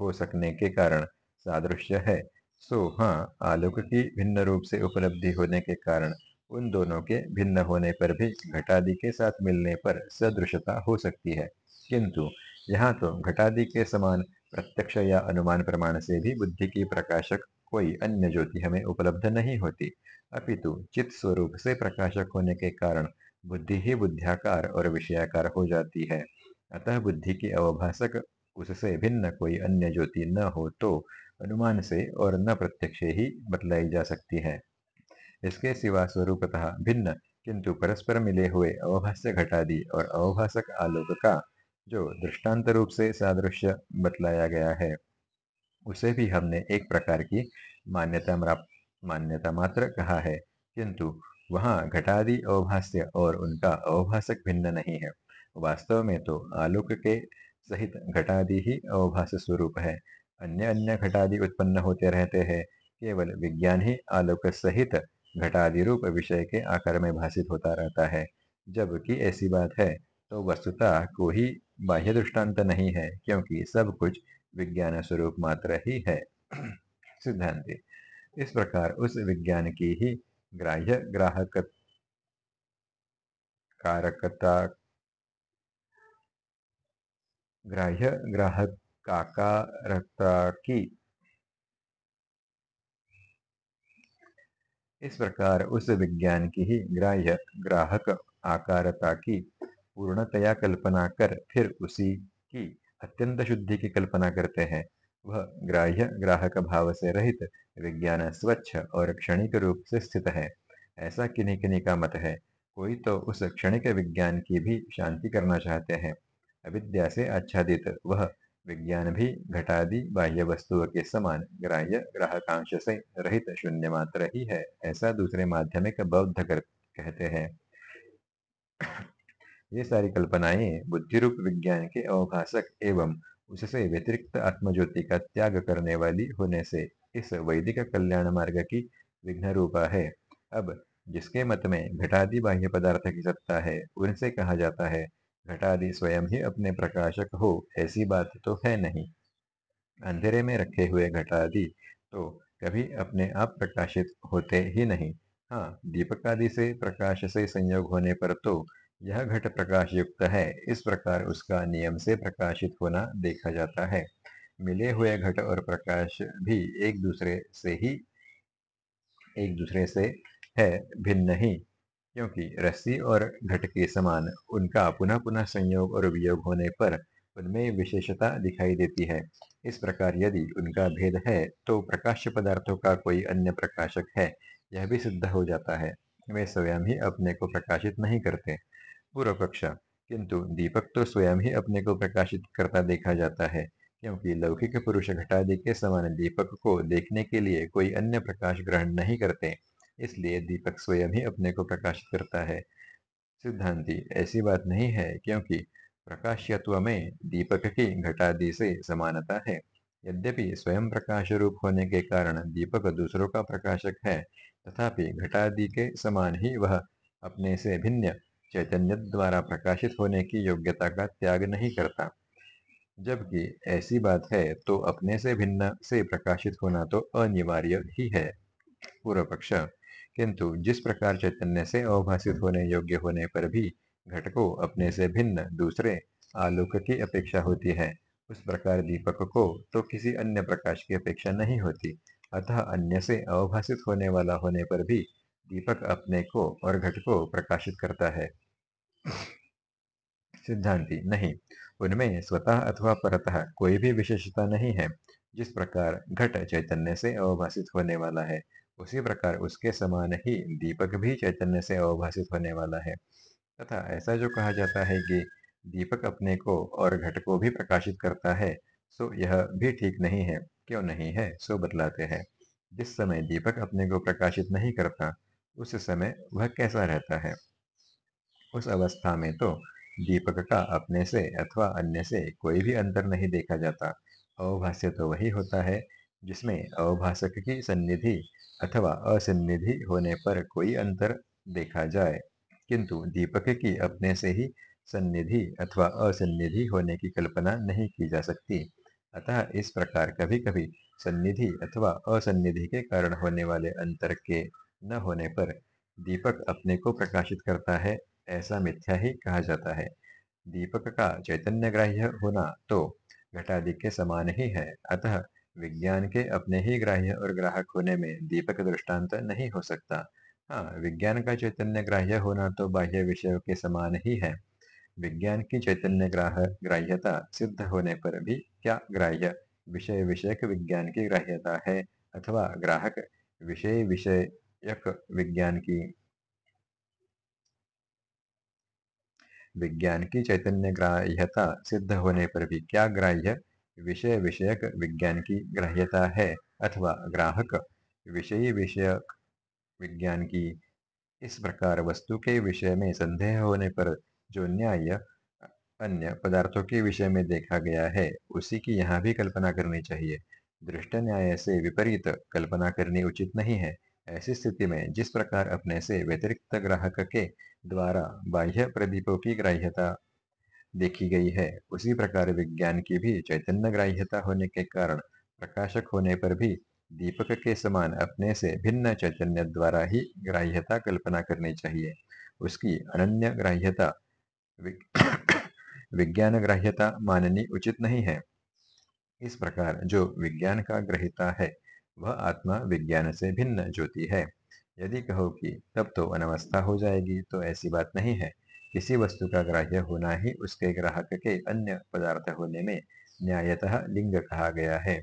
हो सकने के कारण सादृश्य है, सो हाँ आलोक की भिन्न रूप से उपलब्धि होने के कारण उन दोनों के भिन्न होने पर भी घटादि के साथ मिलने पर सदृशता हो सकती है। किंतु यहाँ तो घटादि के समान प्रत्यक्ष या अनुमान प्रमाण से भी बुद्धि की प्रकाशक कोई अन्य ज्योति हमें उपलब्ध नहीं होती। अपितु चित स्वरूप से प्रकाशक होने के कारण बुद्धि ही बुद्धियाकार और विषयाकार हो जाती है। अतः बुद्धि की अवभाषक उससे भिन्न कोई अन्य ज्योति न हो तो अनुमान से और न प्रत्यक्ष ही बतलाई जा सकती है। इसके सिवा स्वरूपतः भिन्न, किंतु परस्पर मिले हुए अवभाष्य घटादि और अवभाषक आलोक का, जो दृष्टांत रूप से सादृश्य बतलाया गया है, उसे भी हमने एक प्रकार की मान्यता मान्यता मात्र कहा है, किंतु वहाँ घटादि अवभाष्य और उनका अवभाषक भिन्न नहीं है। वास्तव में तो आलोक के सहित घटादि ही अवभाष स्वरूप है। अन्य अन्य घटादि उत्पन्न होते रहते हैं, केवल विज्ञान ही आलोक सहित घटादि रूप विषय के आकार में भाषित होता रहता है। जबकि ऐसी बात है तो वस्तुतः को ही बाह्य दृष्टांत नहीं है, क्योंकि सब कुछ विज्ञान स्वरूप मात्र ही है। सिद्धांति, इस प्रकार उस विज्ञान की ही ग्राह्य ग्राहक कारकता ग्राह्य ग्राहक काकारकता की इस प्रकार उस विज्ञान की ही ग्राह्य, ग्राहक आकारता की पूर्णतया कल्पना कर फिर उसी की अत्यंत शुद्धि की कल्पना करते हैं। वह ग्राह्य, ग्राहक भाव से रहित विज्ञान स्वच्छ और क्षणिक रूप से स्थित है। ऐसा किन्हीं किन्हीं का मत है। कोई तो उस क्षणिक विज्ञान की भी शांति करना चाहते हैं। अविद्या से आच्छादित वह विज्ञान भी घटादि बाह्य वस्तुओं के समान ग्राह्य ग्राहकांश से रहित शून्य मात्र ही है, ऐसा दूसरे माध्यमिक बौद्ध कर कहते हैं। ये सारी कल्पनाएँ बुद्धि रूप विज्ञान के अवभाषक एवं उससे व्यतिरिक्त आत्मज्योति का त्याग करने वाली होने से इस वैदिक कल्याण मार्ग की विघ्न रूपा है। अब जिसके मत में घटादि बाह्य पदार्थ की सत्ता है, उनसे कहा जाता है घटादि स्वयं ही अपने प्रकाशक हो, ऐसी बात तो है नहीं। अंधेरे में रखे हुए घटादि तो कभी अपने आप प्रकाशित होते ही नहीं। हाँ दीपक आदि से प्रकाश से संयोग होने पर तो यह घट प्रकाश युक्त है। इस प्रकार उसका नियम से प्रकाशित होना देखा जाता है। मिले हुए घट और प्रकाश भी एक दूसरे से ही, एक दूसरे से है, भिन्न ही। क्योंकि रस्सी और घट के समान उनका पुनः पुनः संयोग और वियोग होने पर उनमें विशेषता दिखाई देती है। इस प्रकार यदि उनका भेद है तो प्रकाश पदार्थों का कोई अन्य प्रकाशक है, यह भी सिद्ध हो जाता है। वे स्वयं ही अपने को प्रकाशित नहीं करते। पूर्व पक्ष, किंतु दीपक तो स्वयं ही अपने को प्रकाशित करता देखा जाता है, क्योंकि लौकिक पुरुष घटादि के समान दीपक को देखने के लिए कोई अन्य प्रकाश ग्रहण नहीं करते। इसलिए दीपक स्वयं ही अपने को प्रकाशित करता है। सिद्धांति ऐसी बात नहीं है क्योंकि प्रकाश्यत्व में दीपक की घटादि से समानता है। यद्यपि स्वयं प्रकाश रूप होने के कारण दीपक दूसरों का प्रकाशक है, तथापि घटादि के समान ही वह अपने से भिन्न चैतन्य द्वारा प्रकाशित होने की योग्यता का त्याग नहीं करता। जबकि ऐसी बात है तो अपने से भिन्न से प्रकाशित होना तो अनिवार्य ही है। पूर्व पक्ष किंतु जिस प्रकार चैतन्य से अवभाषित होने योग्य होने पर भी घट को अपने से भिन्न दूसरे आलोक की अपेक्षा होती है। उस प्रकार दीपक को तो किसी अन्य प्रकाश की अपेक्षा नहीं होती, अतः अन्य से अवभाषित होने वाला होने पर भी दीपक अपने को और घट को प्रकाशित करता है। सिद्धांति, नहीं, उनमें स्वतः अथवा परतः कोई भी विशेषता नहीं है। जिस प्रकार घट चैतन्य से अवभाषित होने वाला है उसी प्रकार उसके समान ही दीपक भी चैतन्य से अवभाषित होने वाला है। तथा ऐसा जो कहा जाता है कि दीपक अपने को और घट को भी प्रकाशित करता है, सो यह भी ठीक नहीं है। क्यों नहीं है, सो बतलाते हैं। जिस समय दीपक अपने को प्रकाशित नहीं करता, उस समय वह कैसा रहता है? उस अवस्था में तो दीपक का अपने से अथवा अन्य से कोई भी अंतर नहीं देखा जाता। अवभाष्य तो वही होता है, जिसमें अवभाषक की सन्निधि अथवा असन्निधि होने पर कोई अंतर देखा जाए। किंतु दीपक की अपने से ही सन्निधि अथवा असन्निधि होने की कल्पना नहीं की जा सकती। अतः इस प्रकार कभी कभी सन्निधि अथवा असन्निधि के कारण होने वाले अंतर के न होने पर दीपक अपने को प्रकाशित करता है, ऐसा मिथ्या ही कहा जाता है। दीपक का चैतन्य ग्राह्य होना तो घटादि के समान ही है। अतः विज्ञान के अपने ही ग्राह्य और ग्राहक होने में दीपक दृष्टांत नहीं हो सकता। हाँ विज्ञान का चैतन्य ग्राह्य होना तो बाह्य विषयों के समान ही है। विज्ञान की चैतन्य ग्राह, ग्राह्यता सिद्ध होने पर भी क्या ग्राह्य? विषय विषयक विज्ञान की ग्राह्यता है अथवा ग्राहक विषय विषयक विज्ञान की? विज्ञान की चैतन्य ग्राह्यता सिद्ध होने पर भी क्या ग्राह्य? विषय विषयक विज्ञान की ग्राह्यता है अथवा ग्राहक विषयी विषयक विज्ञान की। इस प्रकार वस्तु के विषय में संदेह होने पर जो न्याय, अन्य पदार्थों के विषय में देखा गया है, उसी की यहाँ भी कल्पना करनी चाहिए। दृष्ट न्याय से विपरीत कल्पना करनी उचित नहीं है। ऐसी स्थिति में जिस प्रकार अपने से व्यतिरिक्त ग्राहक के द्वारा बाह्य प्रदीपों की ग्राह्यता देखी गई है। उसी प्रकार विज्ञान की भी चैतन्य ग्राह्यता होने के कारण, प्रकाशक होने पर भी दीपक के समान अपने से भिन्न चैतन्य द्वारा ही ग्राह्यता कल्पना करनी चाहिए। उसकी अनन्य ग्राह्यता [COUGHS] विज्ञान ग्राह्यता माननी उचित नहीं है। इस प्रकार जो विज्ञान का ग्रहिता है, वह आत्मा विज्ञान से भिन्न ज्योति है। यदि कहो कि तब तो अनवस्था हो जाएगी तो ऐसी बात नहीं है। किसी वस्तु का ग्राह्य होना ही उसके ग्राहक के अन्य पदार्थ होने में न्यायतः लिंग कहा गया है।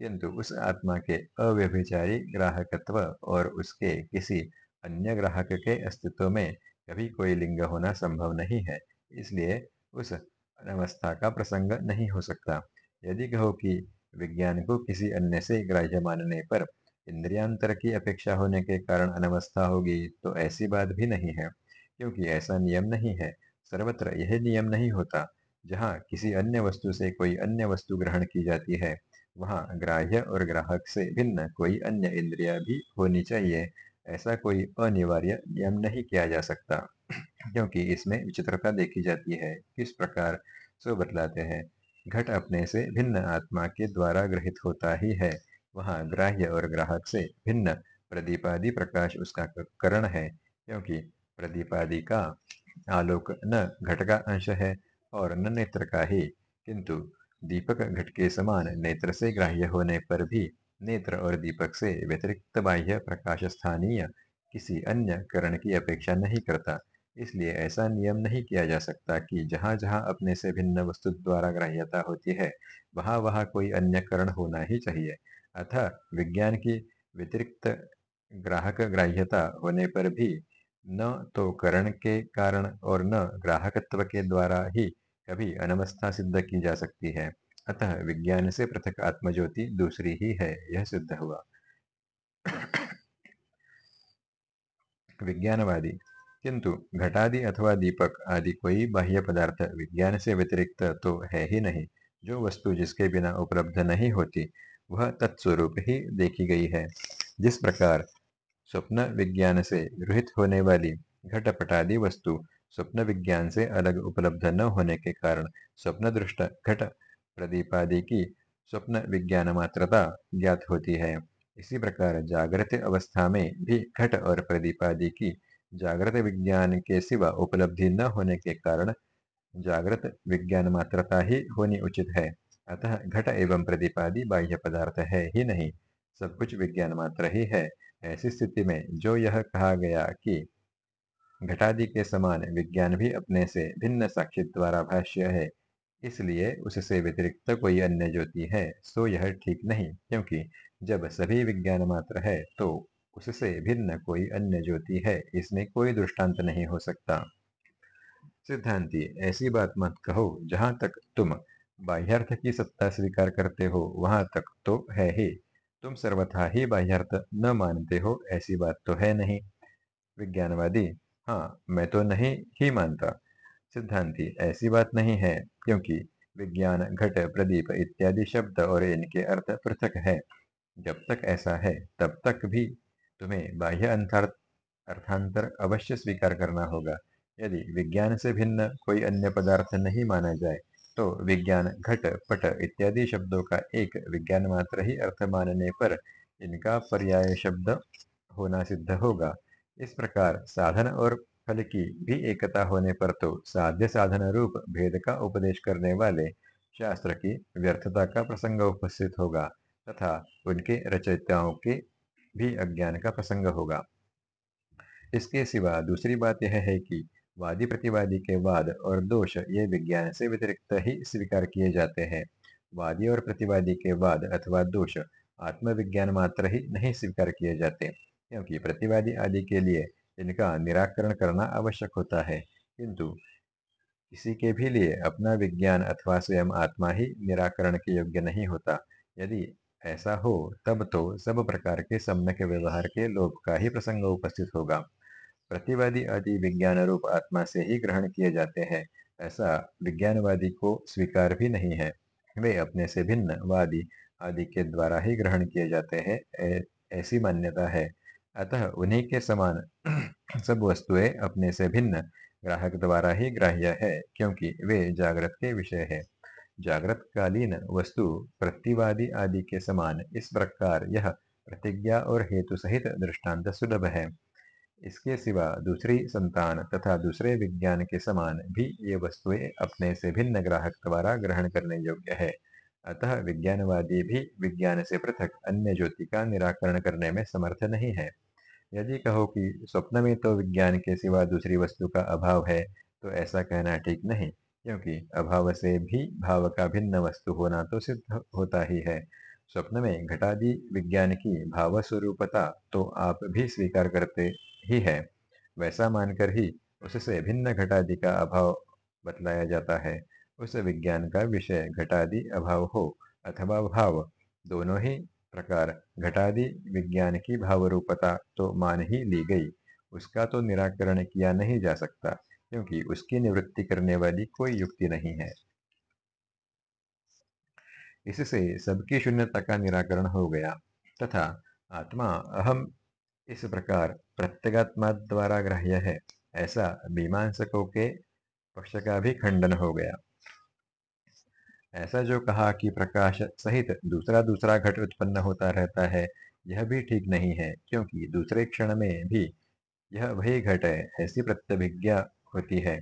किंतु उस आत्मा के अव्यभिचारी ग्राहकत्व और उसके किसी अन्य ग्राहक के अस्तित्व में कभी कोई लिंग होना संभव नहीं है, इसलिए उस अनवस्था का प्रसंग नहीं हो सकता। यदि कहो कि विज्ञान को किसी अन्य से ग्राह्य मानने पर इंद्रियांतर की अपेक्षा होने के कारण अनवस्था होगी तो ऐसी बात भी नहीं है। क्योंकि ऐसा नियम नहीं है। सर्वत्र यह नियम नहीं होता, जहाँ किसी अन्य वस्तु से कोई अन्य वस्तु ग्रहण की जाती है, वहाँ ग्राह्य और ग्राहक से भिन्न कोई अन्य इंद्रिया भी होनी चाहिए। ऐसा कोई अनिवार्य नियम नहीं किया जा सकता, क्योंकि इसमें विचित्रता देखी जाती है, किस प्रकार सो बतलाते हैं। घट अपने से भिन्न आत्मा के द्वारा ग्रहित होता ही है, वहाँ ग्राह्य और ग्राहक से भिन्न प्रदीपादि प्रकाश उसका करण है, क्योंकि प्रदीपादि का आलोक न घट का अंश है और न नेत्र का ही, किंतु दीपक घट के समान नेत्र से ग्राह्य होने पर भी नेत्र और दीपक से व्यतिरिक्त बाह्य प्रकाश स्थानीय किसी अन्य करण की अपेक्षा नहीं करता। इसलिए ऐसा नियम नहीं किया जा सकता कि जहाँ जहाँ अपने से भिन्न वस्तु द्वारा ग्राह्यता होती है, वहाँ वहाँ कोई अन्य करण होना ही चाहिए। अतः विज्ञान की व्यतिरिक्त ग्राहक ग्राह्यता होने पर भी न तो करण के कारण और न ग्राहकत्व के द्वारा ही कभी अनवस्था सिद्ध की जा सकती है। अतः विज्ञान से पृथक आत्मज्योति दूसरी ही है, यह सिद्ध हुआ। विज्ञानवादी, किंतु घटादि अथवा दीपक आदि कोई बाह्य पदार्थ विज्ञान से व्यतिरिक्त तो है ही नहीं। जो वस्तु जिसके बिना उपलब्ध नहीं होती, वह तत्स्वरूप ही देखी गई है। जिस प्रकार स्वप्न विज्ञान से गृहित होने वाली घटपटादि वस्तु स्वप्न विज्ञान से अलग उपलब्ध न होने के कारण स्वप्न दृष्ट घट प्रदीपादि की स्वप्न विज्ञान मात्रता ज्ञात होती है। इसी प्रकार जागृत अवस्था में भी घट और प्रदीपादि की जागृत विज्ञान के सिवा उपलब्धि न होने के कारण जागृत विज्ञान मात्रता ही होनी उचित है। अतः घट एवं प्रदीपादि बाह्य पदार्थ है ही नहीं, सब कुछ विज्ञान मात्र ही है। ऐसी स्थिति में जो यह कहा गया कि घटादि के समान विज्ञान भी अपने से भिन्न साक्षी द्वारा भाष्य है, इसलिए उससे व्यतिरिक्त कोई अन्य ज्योति है, सो यह ठीक नहीं, क्योंकि जब सभी विज्ञान मात्र है तो उससे भिन्न कोई अन्य ज्योति है, इसमें कोई दृष्टांत नहीं हो सकता। सिद्धांति, ऐसी बात मत कहो, जहाँ तक तुम बाह्यार्थ की सत्ता स्वीकार करते हो, वहाँ तक तो है ही। तुम सर्वथा ही बाह्यार्थ न मानते हो, ऐसी बात तो है नहीं। विज्ञानवादी हाँ मैं तो नहीं ही मानता। सिद्धांति, ऐसी बात नहीं है, क्योंकि विज्ञान, घट, प्रदीप इत्यादि शब्द और इनके अर्थ पृथक है। जब तक ऐसा है, तब तक भी तुम्हें बाह्य अंतर्थ अर्थांतर अवश्य स्वीकार करना होगा। यदि विज्ञान से भिन्न कोई अन्य पदार्थ नहीं माना जाए तो विज्ञान, घट, पट इत्यादि शब्दों का एक विज्ञान मात्र ही अर्थ मानने पर इनका पर्याय शब्द होना सिद्ध होगा। इस प्रकार साधन और फल की भी एकता होने पर तो साध्य साधन रूप भेद का उपदेश करने वाले शास्त्र की व्यर्थता का प्रसंग उपस्थित होगा तथा उनके रचयिताओं के भी अज्ञान का प्रसंग होगा। इसके सिवा दूसरी बात यह है कि वादी प्रतिवादी के वाद और दोष ये विज्ञान से व्यतिरिक्त ही स्वीकार किए जाते हैं। वादी और प्रतिवादी के वाद अथवा दोष आत्मविज्ञान मात्र ही नहीं स्वीकार किए जाते, क्योंकि प्रतिवादी आदि के लिए इनका निराकरण करना आवश्यक होता है। किंतु किसी के भी लिए अपना विज्ञान अथवा स्वयं आत्मा ही निराकरण के योग्य नहीं होता। यदि ऐसा हो, तब तो सब प्रकार के सम्यक व्यवहार के लोभ का ही प्रसंग उपस्थित होगा। प्रतिवादी आदि विज्ञान रूप आत्मा से ही ग्रहण किए जाते हैं, ऐसा विज्ञानवादी को स्वीकार भी नहीं है। वे अपने से भिन्न वादी आदि के द्वारा ही ग्रहण किए जाते हैं ऐसी मान्यता है। अतः उन्हीं के समान [CLEARS THROAT] सब वस्तुएँ अपने से भिन्न ग्राहक द्वारा ही ग्राह्य है, क्योंकि वे जागृत के विषय है। जागृत कालीन वस्तु प्रतिवादी आदि के समान इस प्रकार यह प्रतिज्ञा और हेतु सहित दृष्टांत सुलभ है। इसके सिवा दूसरी संतान तथा दूसरे विज्ञान के समान भी ये वस्तुएँ अपने से भिन्न ग्राहक द्वारा ग्रहण करने योग्य है। अतः विज्ञानवादी भी विज्ञान से पृथक अन्य ज्योति का निराकरण करने में समर्थ नहीं है। यदि कहो कि स्वप्न में तो विज्ञान के सिवा दूसरी वस्तु का अभाव है तो ऐसा कहना ठीक नहीं, क्योंकि अभाव से भी भाव का भिन्न वस्तु होना तो सिद्ध होता ही है। स्वप्न में घटादि विज्ञान की भाव स्वरूपता तो आप भी स्वीकार करते ही है। वैसा मानकर ही उससे भिन्न घटादि का अभाव बतलाया जाता है। उस विज्ञान का विषय घटादि अभाव हो अथवा भाव, दोनों ही प्रकार घटादि विज्ञान की भाव रूपता तो मान ही ली गई। उसका तो निराकरण किया नहीं जा सकता, क्योंकि उसकी निवृत्ति करने वाली कोई युक्ति नहीं है। इससे सबकी शून्यता का निराकरण हो गया, तथा आत्मा अहम इस प्रकार प्रत्यगात्मा द्वारा ग्राह्य है। ऐसा मीमांसकों के पक्ष का भी खंडन हो गया। ऐसा जो कहा कि प्रकाश सहित दूसरा दूसरा घट उत्पन्न होता रहता है, यह भी ठीक नहीं है, क्योंकि दूसरे क्षण में भी यह वही घट है, ऐसी प्रत्यभिज्ञा होती है।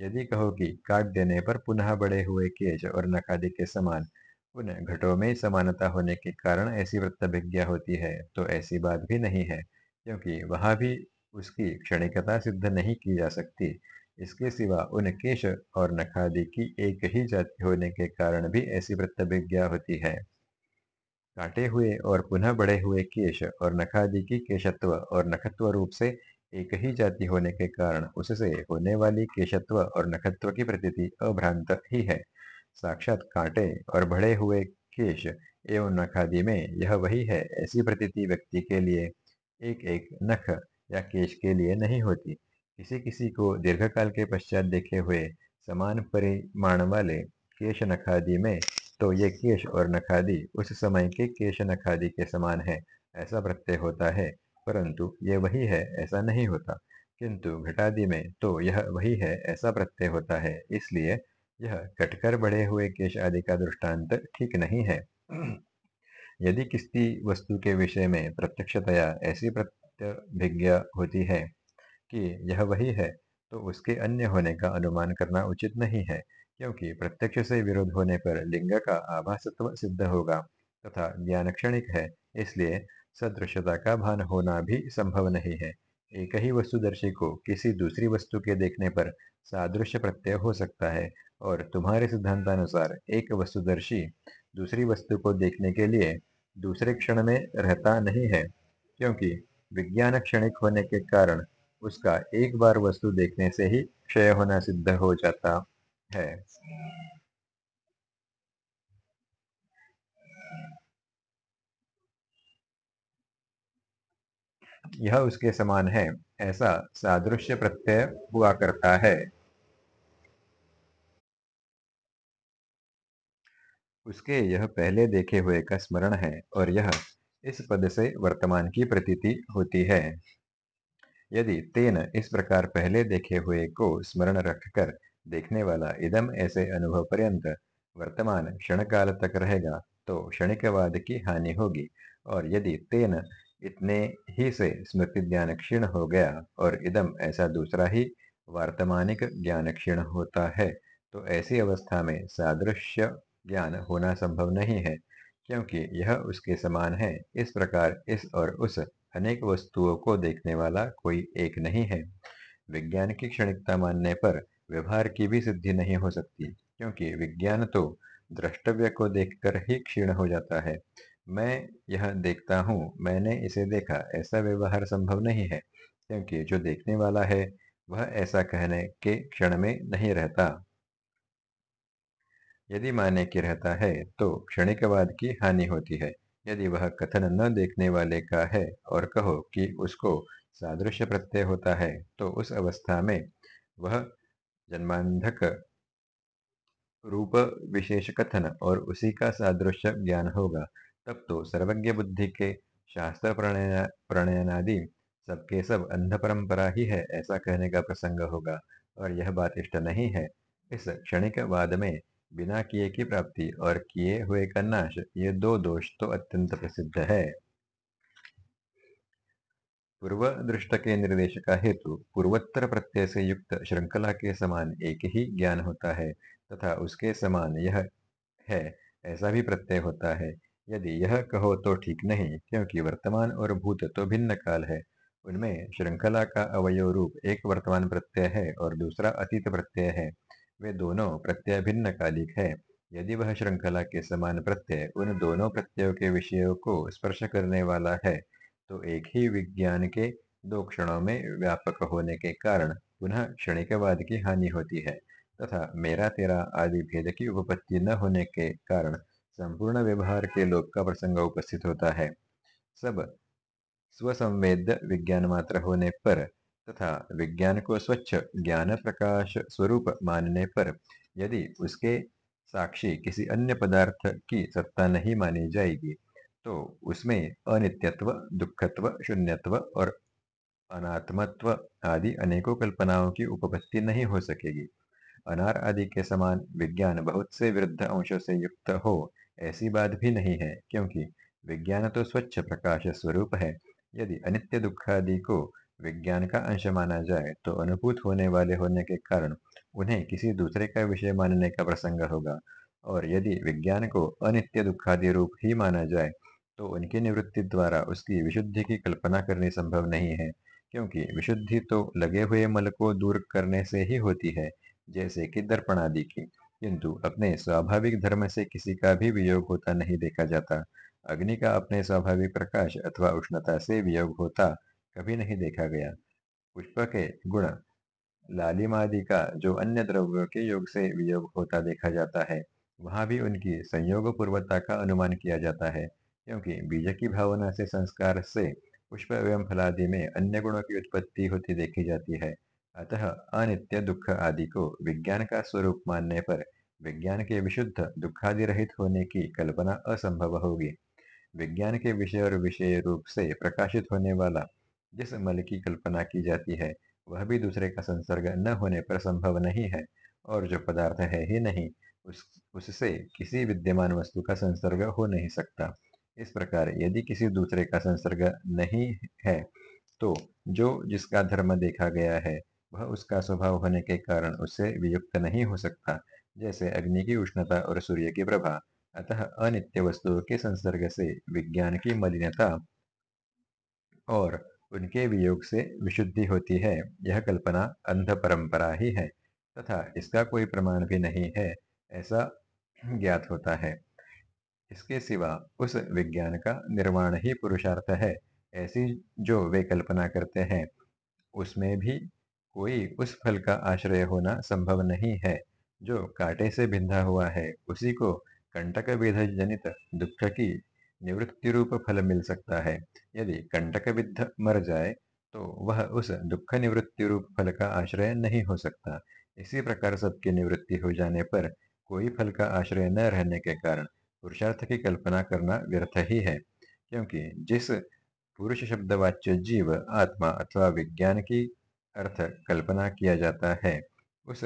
यदि कहो कि काट देने पर पुनः बड़े हुए केश और नखादि के समान, उन घटों में समानता होने के कारण ऐसी प्रत्यभिज्ञा होती है तो ऐसी बात भी नहीं है। क्योंकि वहाँ भी उसकी क्षणिकता सिद्ध नहीं की जा सकती। इसके सिवा उन केश और नखादि की एक ही जाति होने के कारण भी ऐसी प्रतिज्ञा होती है। काटे हुए और पुनः बढ़े हुए केश और नखादि की केशत्व और नखत्व रूप से एक ही जाति होने के कारण उससे होने वाली केशत्व और नखत्व की प्रतीति अभ्रांत ही है। साक्षात कांटे और बढ़े हुए केश एवं नखादि में यह वही है, ऐसी प्रतीति व्यक्ति के लिए एक एक नख या केश के लिए नहीं होती। किसी किसी को दीर्घकाल के पश्चात देखे हुए समान परिमाण वाले केश नखादि में तो ये केश और नखादि उस समय के केश नखादि के समान है, ऐसा प्रत्यय होता है। परंतु ये वही है, ऐसा नहीं होता। किंतु घटादि में तो यह वही है, ऐसा प्रत्यय होता है। इसलिए यह कटकर बढ़े हुए केश आदि का दृष्टांत ठीक नहीं है। यदि किसी वस्तु के विषय में प्रत्यक्षतया ऐसी प्रत्यभिज्ञा होती है कि यह वही है तो उसके अन्य होने का अनुमान करना उचित नहीं है, क्योंकि प्रत्यक्ष से विरोध होने पर लिंग का आभासत्व सिद्ध होगा तथा ज्ञान क्षणिक है, इसलिए सदृशता का भान होना भी संभव नहीं है। एक ही वस्तुदर्शी को किसी दूसरी वस्तु के देखने पर सादृश्य प्रत्यय हो सकता है, और तुम्हारे सिद्धांतानुसार एक वस्तुदर्शी दूसरी वस्तु को देखने के लिए दूसरे क्षण में रहता नहीं है, क्योंकि विज्ञान क्षणिक होने के कारण उसका एक बार वस्तु देखने से ही क्षय होना सिद्ध हो जाता है। यह उसके समान है, ऐसा सादृश्य प्रत्यय हुआ करता है। उसके यह पहले देखे हुए का स्मरण है और यह इस पद से वर्तमान की प्रतीति होती है। यदि तेन इस प्रकार पहले देखे हुए को स्मरण रखकर देखने वाला इदम ऐसे अनुभव पर्यंत वर्तमान क्षण काल तक रहेगा तो क्षणिकवाद की हानि होगी। और यदि तेन इतने ही से स्मृति ज्ञान क्षीण हो गया और इदम ऐसा दूसरा ही वर्तमानिक ज्ञान क्षीण होता है तो ऐसी अवस्था में सादृश्य ज्ञान होना संभव नहीं है, क्योंकि यह उसके समान है। इस प्रकार इस और उस अनेक वस्तुओं को देखने वाला कोई एक नहीं है। विज्ञान की क्षणिकता मानने पर व्यवहार की भी सिद्धि नहीं हो सकती, क्योंकि विज्ञान तो द्रष्टव्य को देखकर ही क्षीण हो जाता है। मैं यह देखता हूँ, मैंने इसे देखा, ऐसा व्यवहार संभव नहीं है, क्योंकि जो देखने वाला है, वह ऐसा कहने के क्षण में नहीं रहता। यदि माने की रहता है तो क्षणिकवाद की हानि होती है। यदि वह कथन न देखने वाले का है और कहो कि उसको सादृश्य प्रत्यय होता है तो उस अवस्था में वह जन्मांधक रूप विशेष कथन और उसी का सादृश्य ज्ञान होगा। तब तो सर्वज्ञ बुद्धि के शास्त्र प्रणय, प्रणयनादि सबके सब अंध परंपरा ही है, ऐसा कहने का प्रसंग होगा। और यह बात इष्ट नहीं है। इस क्षणिक वाद में बिना किए की प्राप्ति और किए हुए का नाश, ये दो दोष तो अत्यंत प्रसिद्ध है। पूर्व दृष्ट के निर्देश का हेतु पूर्वोत्तर प्रत्यय से युक्त श्रृंखला के समान एक ही ज्ञान होता है, तथा उसके समान यह है, ऐसा भी प्रत्यय होता है। यदि यह कहो तो ठीक नहीं, क्योंकि वर्तमान और भूत तो भिन्न काल है। उनमें श्रृंखला का अवयव रूप एक वर्तमान प्रत्यय है और दूसरा अतीत प्रत्यय है। वे दोनों प्रत्यय भिन्न कालिक है। यदि वह श्रृंखला के समान प्रत्यय उन दोनों प्रत्ययों के विषयों को स्पर्श करने वाला है तो एक ही विज्ञान के दो क्षणों में व्यापक होने के कारण पुनः क्षणिकवाद की हानि होती है, तथा मेरा तेरा आदि भेद की उपपत्ति न होने के कारण संपूर्ण व्यवहार के लोक का प्रसंग उपस्थित होता है। सब स्वसंवेद विज्ञान मात्र होने पर तथा विज्ञान को स्वच्छ ज्ञान प्रकाश स्वरूप मानने पर यदि उसके साक्षी किसी अन्य पदार्थ की सत्ता नहीं मानी जाएगी तो उसमें अनित्यत्व, दुखत्व, शून्यत्व और अनात्मत्व आदि अनेकों कल्पनाओं की उपपत्ति नहीं हो सकेगी। अनार आदि के समान विज्ञान बहुत से वृद्ध अंशों से युक्त हो, ऐसी बात भी नहीं है, क्योंकि विज्ञान तो स्वच्छ प्रकाश स्वरूप है। यदि अनित्य दुखादि को विज्ञान का अंश माना जाए तो अनुभूत होने वाले होने के कारण उन्हें किसी दूसरे का विषय मानने का प्रसंग होगा। और यदि विज्ञान को अनित्य दुखादि रूप ही माना जाए तो उनकी निवृत्ति द्वारा उसकी विशुद्धि की कल्पना करनी संभव नहीं है, क्योंकि विशुद्धि तो लगे हुए मल को दूर करने से ही होती है, जैसे कि दर्पण आदि की। किंतु अपने स्वाभाविक धर्म से किसी का भी वियोग होता नहीं देखा जाता। अग्नि का अपने स्वाभाविक प्रकाश अथवा उष्णता से वियोग होता कभी नहीं देखा गया। पुष्प के गुण लालिमादि का जो अन्य द्रव्यों के योग से वियोग होता देखा जाता है, वहाँ भी उनकी संयोग पूर्वता का अनुमान किया जाता है, क्योंकि बीज की भावना से संस्कार से पुष्प एवं फलादि में अन्य गुणों की उत्पत्ति होती देखी जाती है। अतः अनित्य, दुख आदि को विज्ञान का स्वरूप मानने पर विज्ञान के विशुद्ध दुखादि रहित होने की कल्पना असंभव होगी। विज्ञान के विषय और विषय रूप से प्रकाशित होने वाला जिस मल की कल्पना की जाती है, वह भी दूसरे का संसर्ग न होने पर संभव नहीं है, और जो पदार्थ है ही नहीं, उस, उससे किसी विद्यमान वस्तु का संसर्ग हो नहीं सकता। इस प्रकार यदि किसी दूसरे का संसर्ग नहीं है तो जो जिसका धर्म देखा गया है, वह उसका स्वभाव होने के कारण उससे वियुक्त नहीं हो सकता, जैसे अग्नि की उष्णता और सूर्य की प्रभा, अतः अनित्य वस्तुओं के संसर्ग से विज्ञान की मलिनता और उनके वियोग से विशुद्धि होती है। यह कल्पना अंध परंपरा ही है, तथा इसका कोई प्रमाण भी नहीं है, ऐसा ज्ञात होता है। इसके सिवा उस विज्ञान का निर्माण ही पुरुषार्थ है, ऐसी जो वे कल्पना करते हैं, उसमें भी कोई उस फल का आश्रय होना संभव नहीं है, जो कांटे से बिंधा हुआ है, उसी को कंटक विध जनित दुख की निवृत्ति रूप फल मिल सकता है। यदि कंटक विद्ध मर जाए तो वह उस दुख निवृत्ति रूप फल का आश्रय नहीं हो सकता। इसी प्रकार सबकी निवृत्ति हो जाने पर कोई फल का आश्रय न रहने के कारण पुरुषार्थ की कल्पना करना व्यर्थ ही है। क्योंकि जिस पुरुष शब्दवाच्य जीव, आत्मा अथवा विज्ञान की अर्थ कल्पना किया जाता है, उस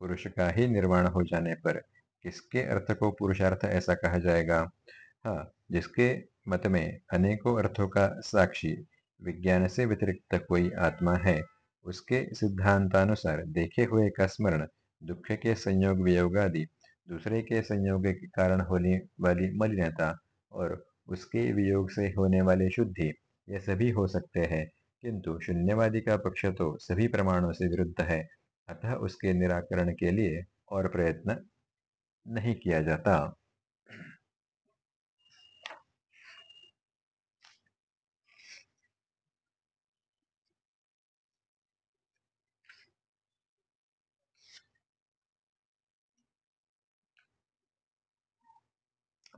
पुरुष का ही निर्माण हो जाने पर किसके अर्थ को पुरुषार्थ ऐसा कहा जाएगा? हाँ जिसके मत में अनेकों अर्थों का साक्षी विज्ञान से व्यतिरिक्त कोई आत्मा है, उसके सिद्धांतानुसार देखे हुए का स्मरण दुख के संयोग वियोग आदि, दूसरे के संयोग के कारण होने वाली मलिनता और उसके वियोग से होने वाले शुद्धि, ये सभी हो सकते हैं, किंतु शून्यवादी का पक्ष तो सभी प्रमाणों से विरुद्ध है, अतः उसके निराकरण के लिए और प्रयत्न नहीं किया जाता।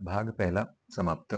भाग पहला समाप्त।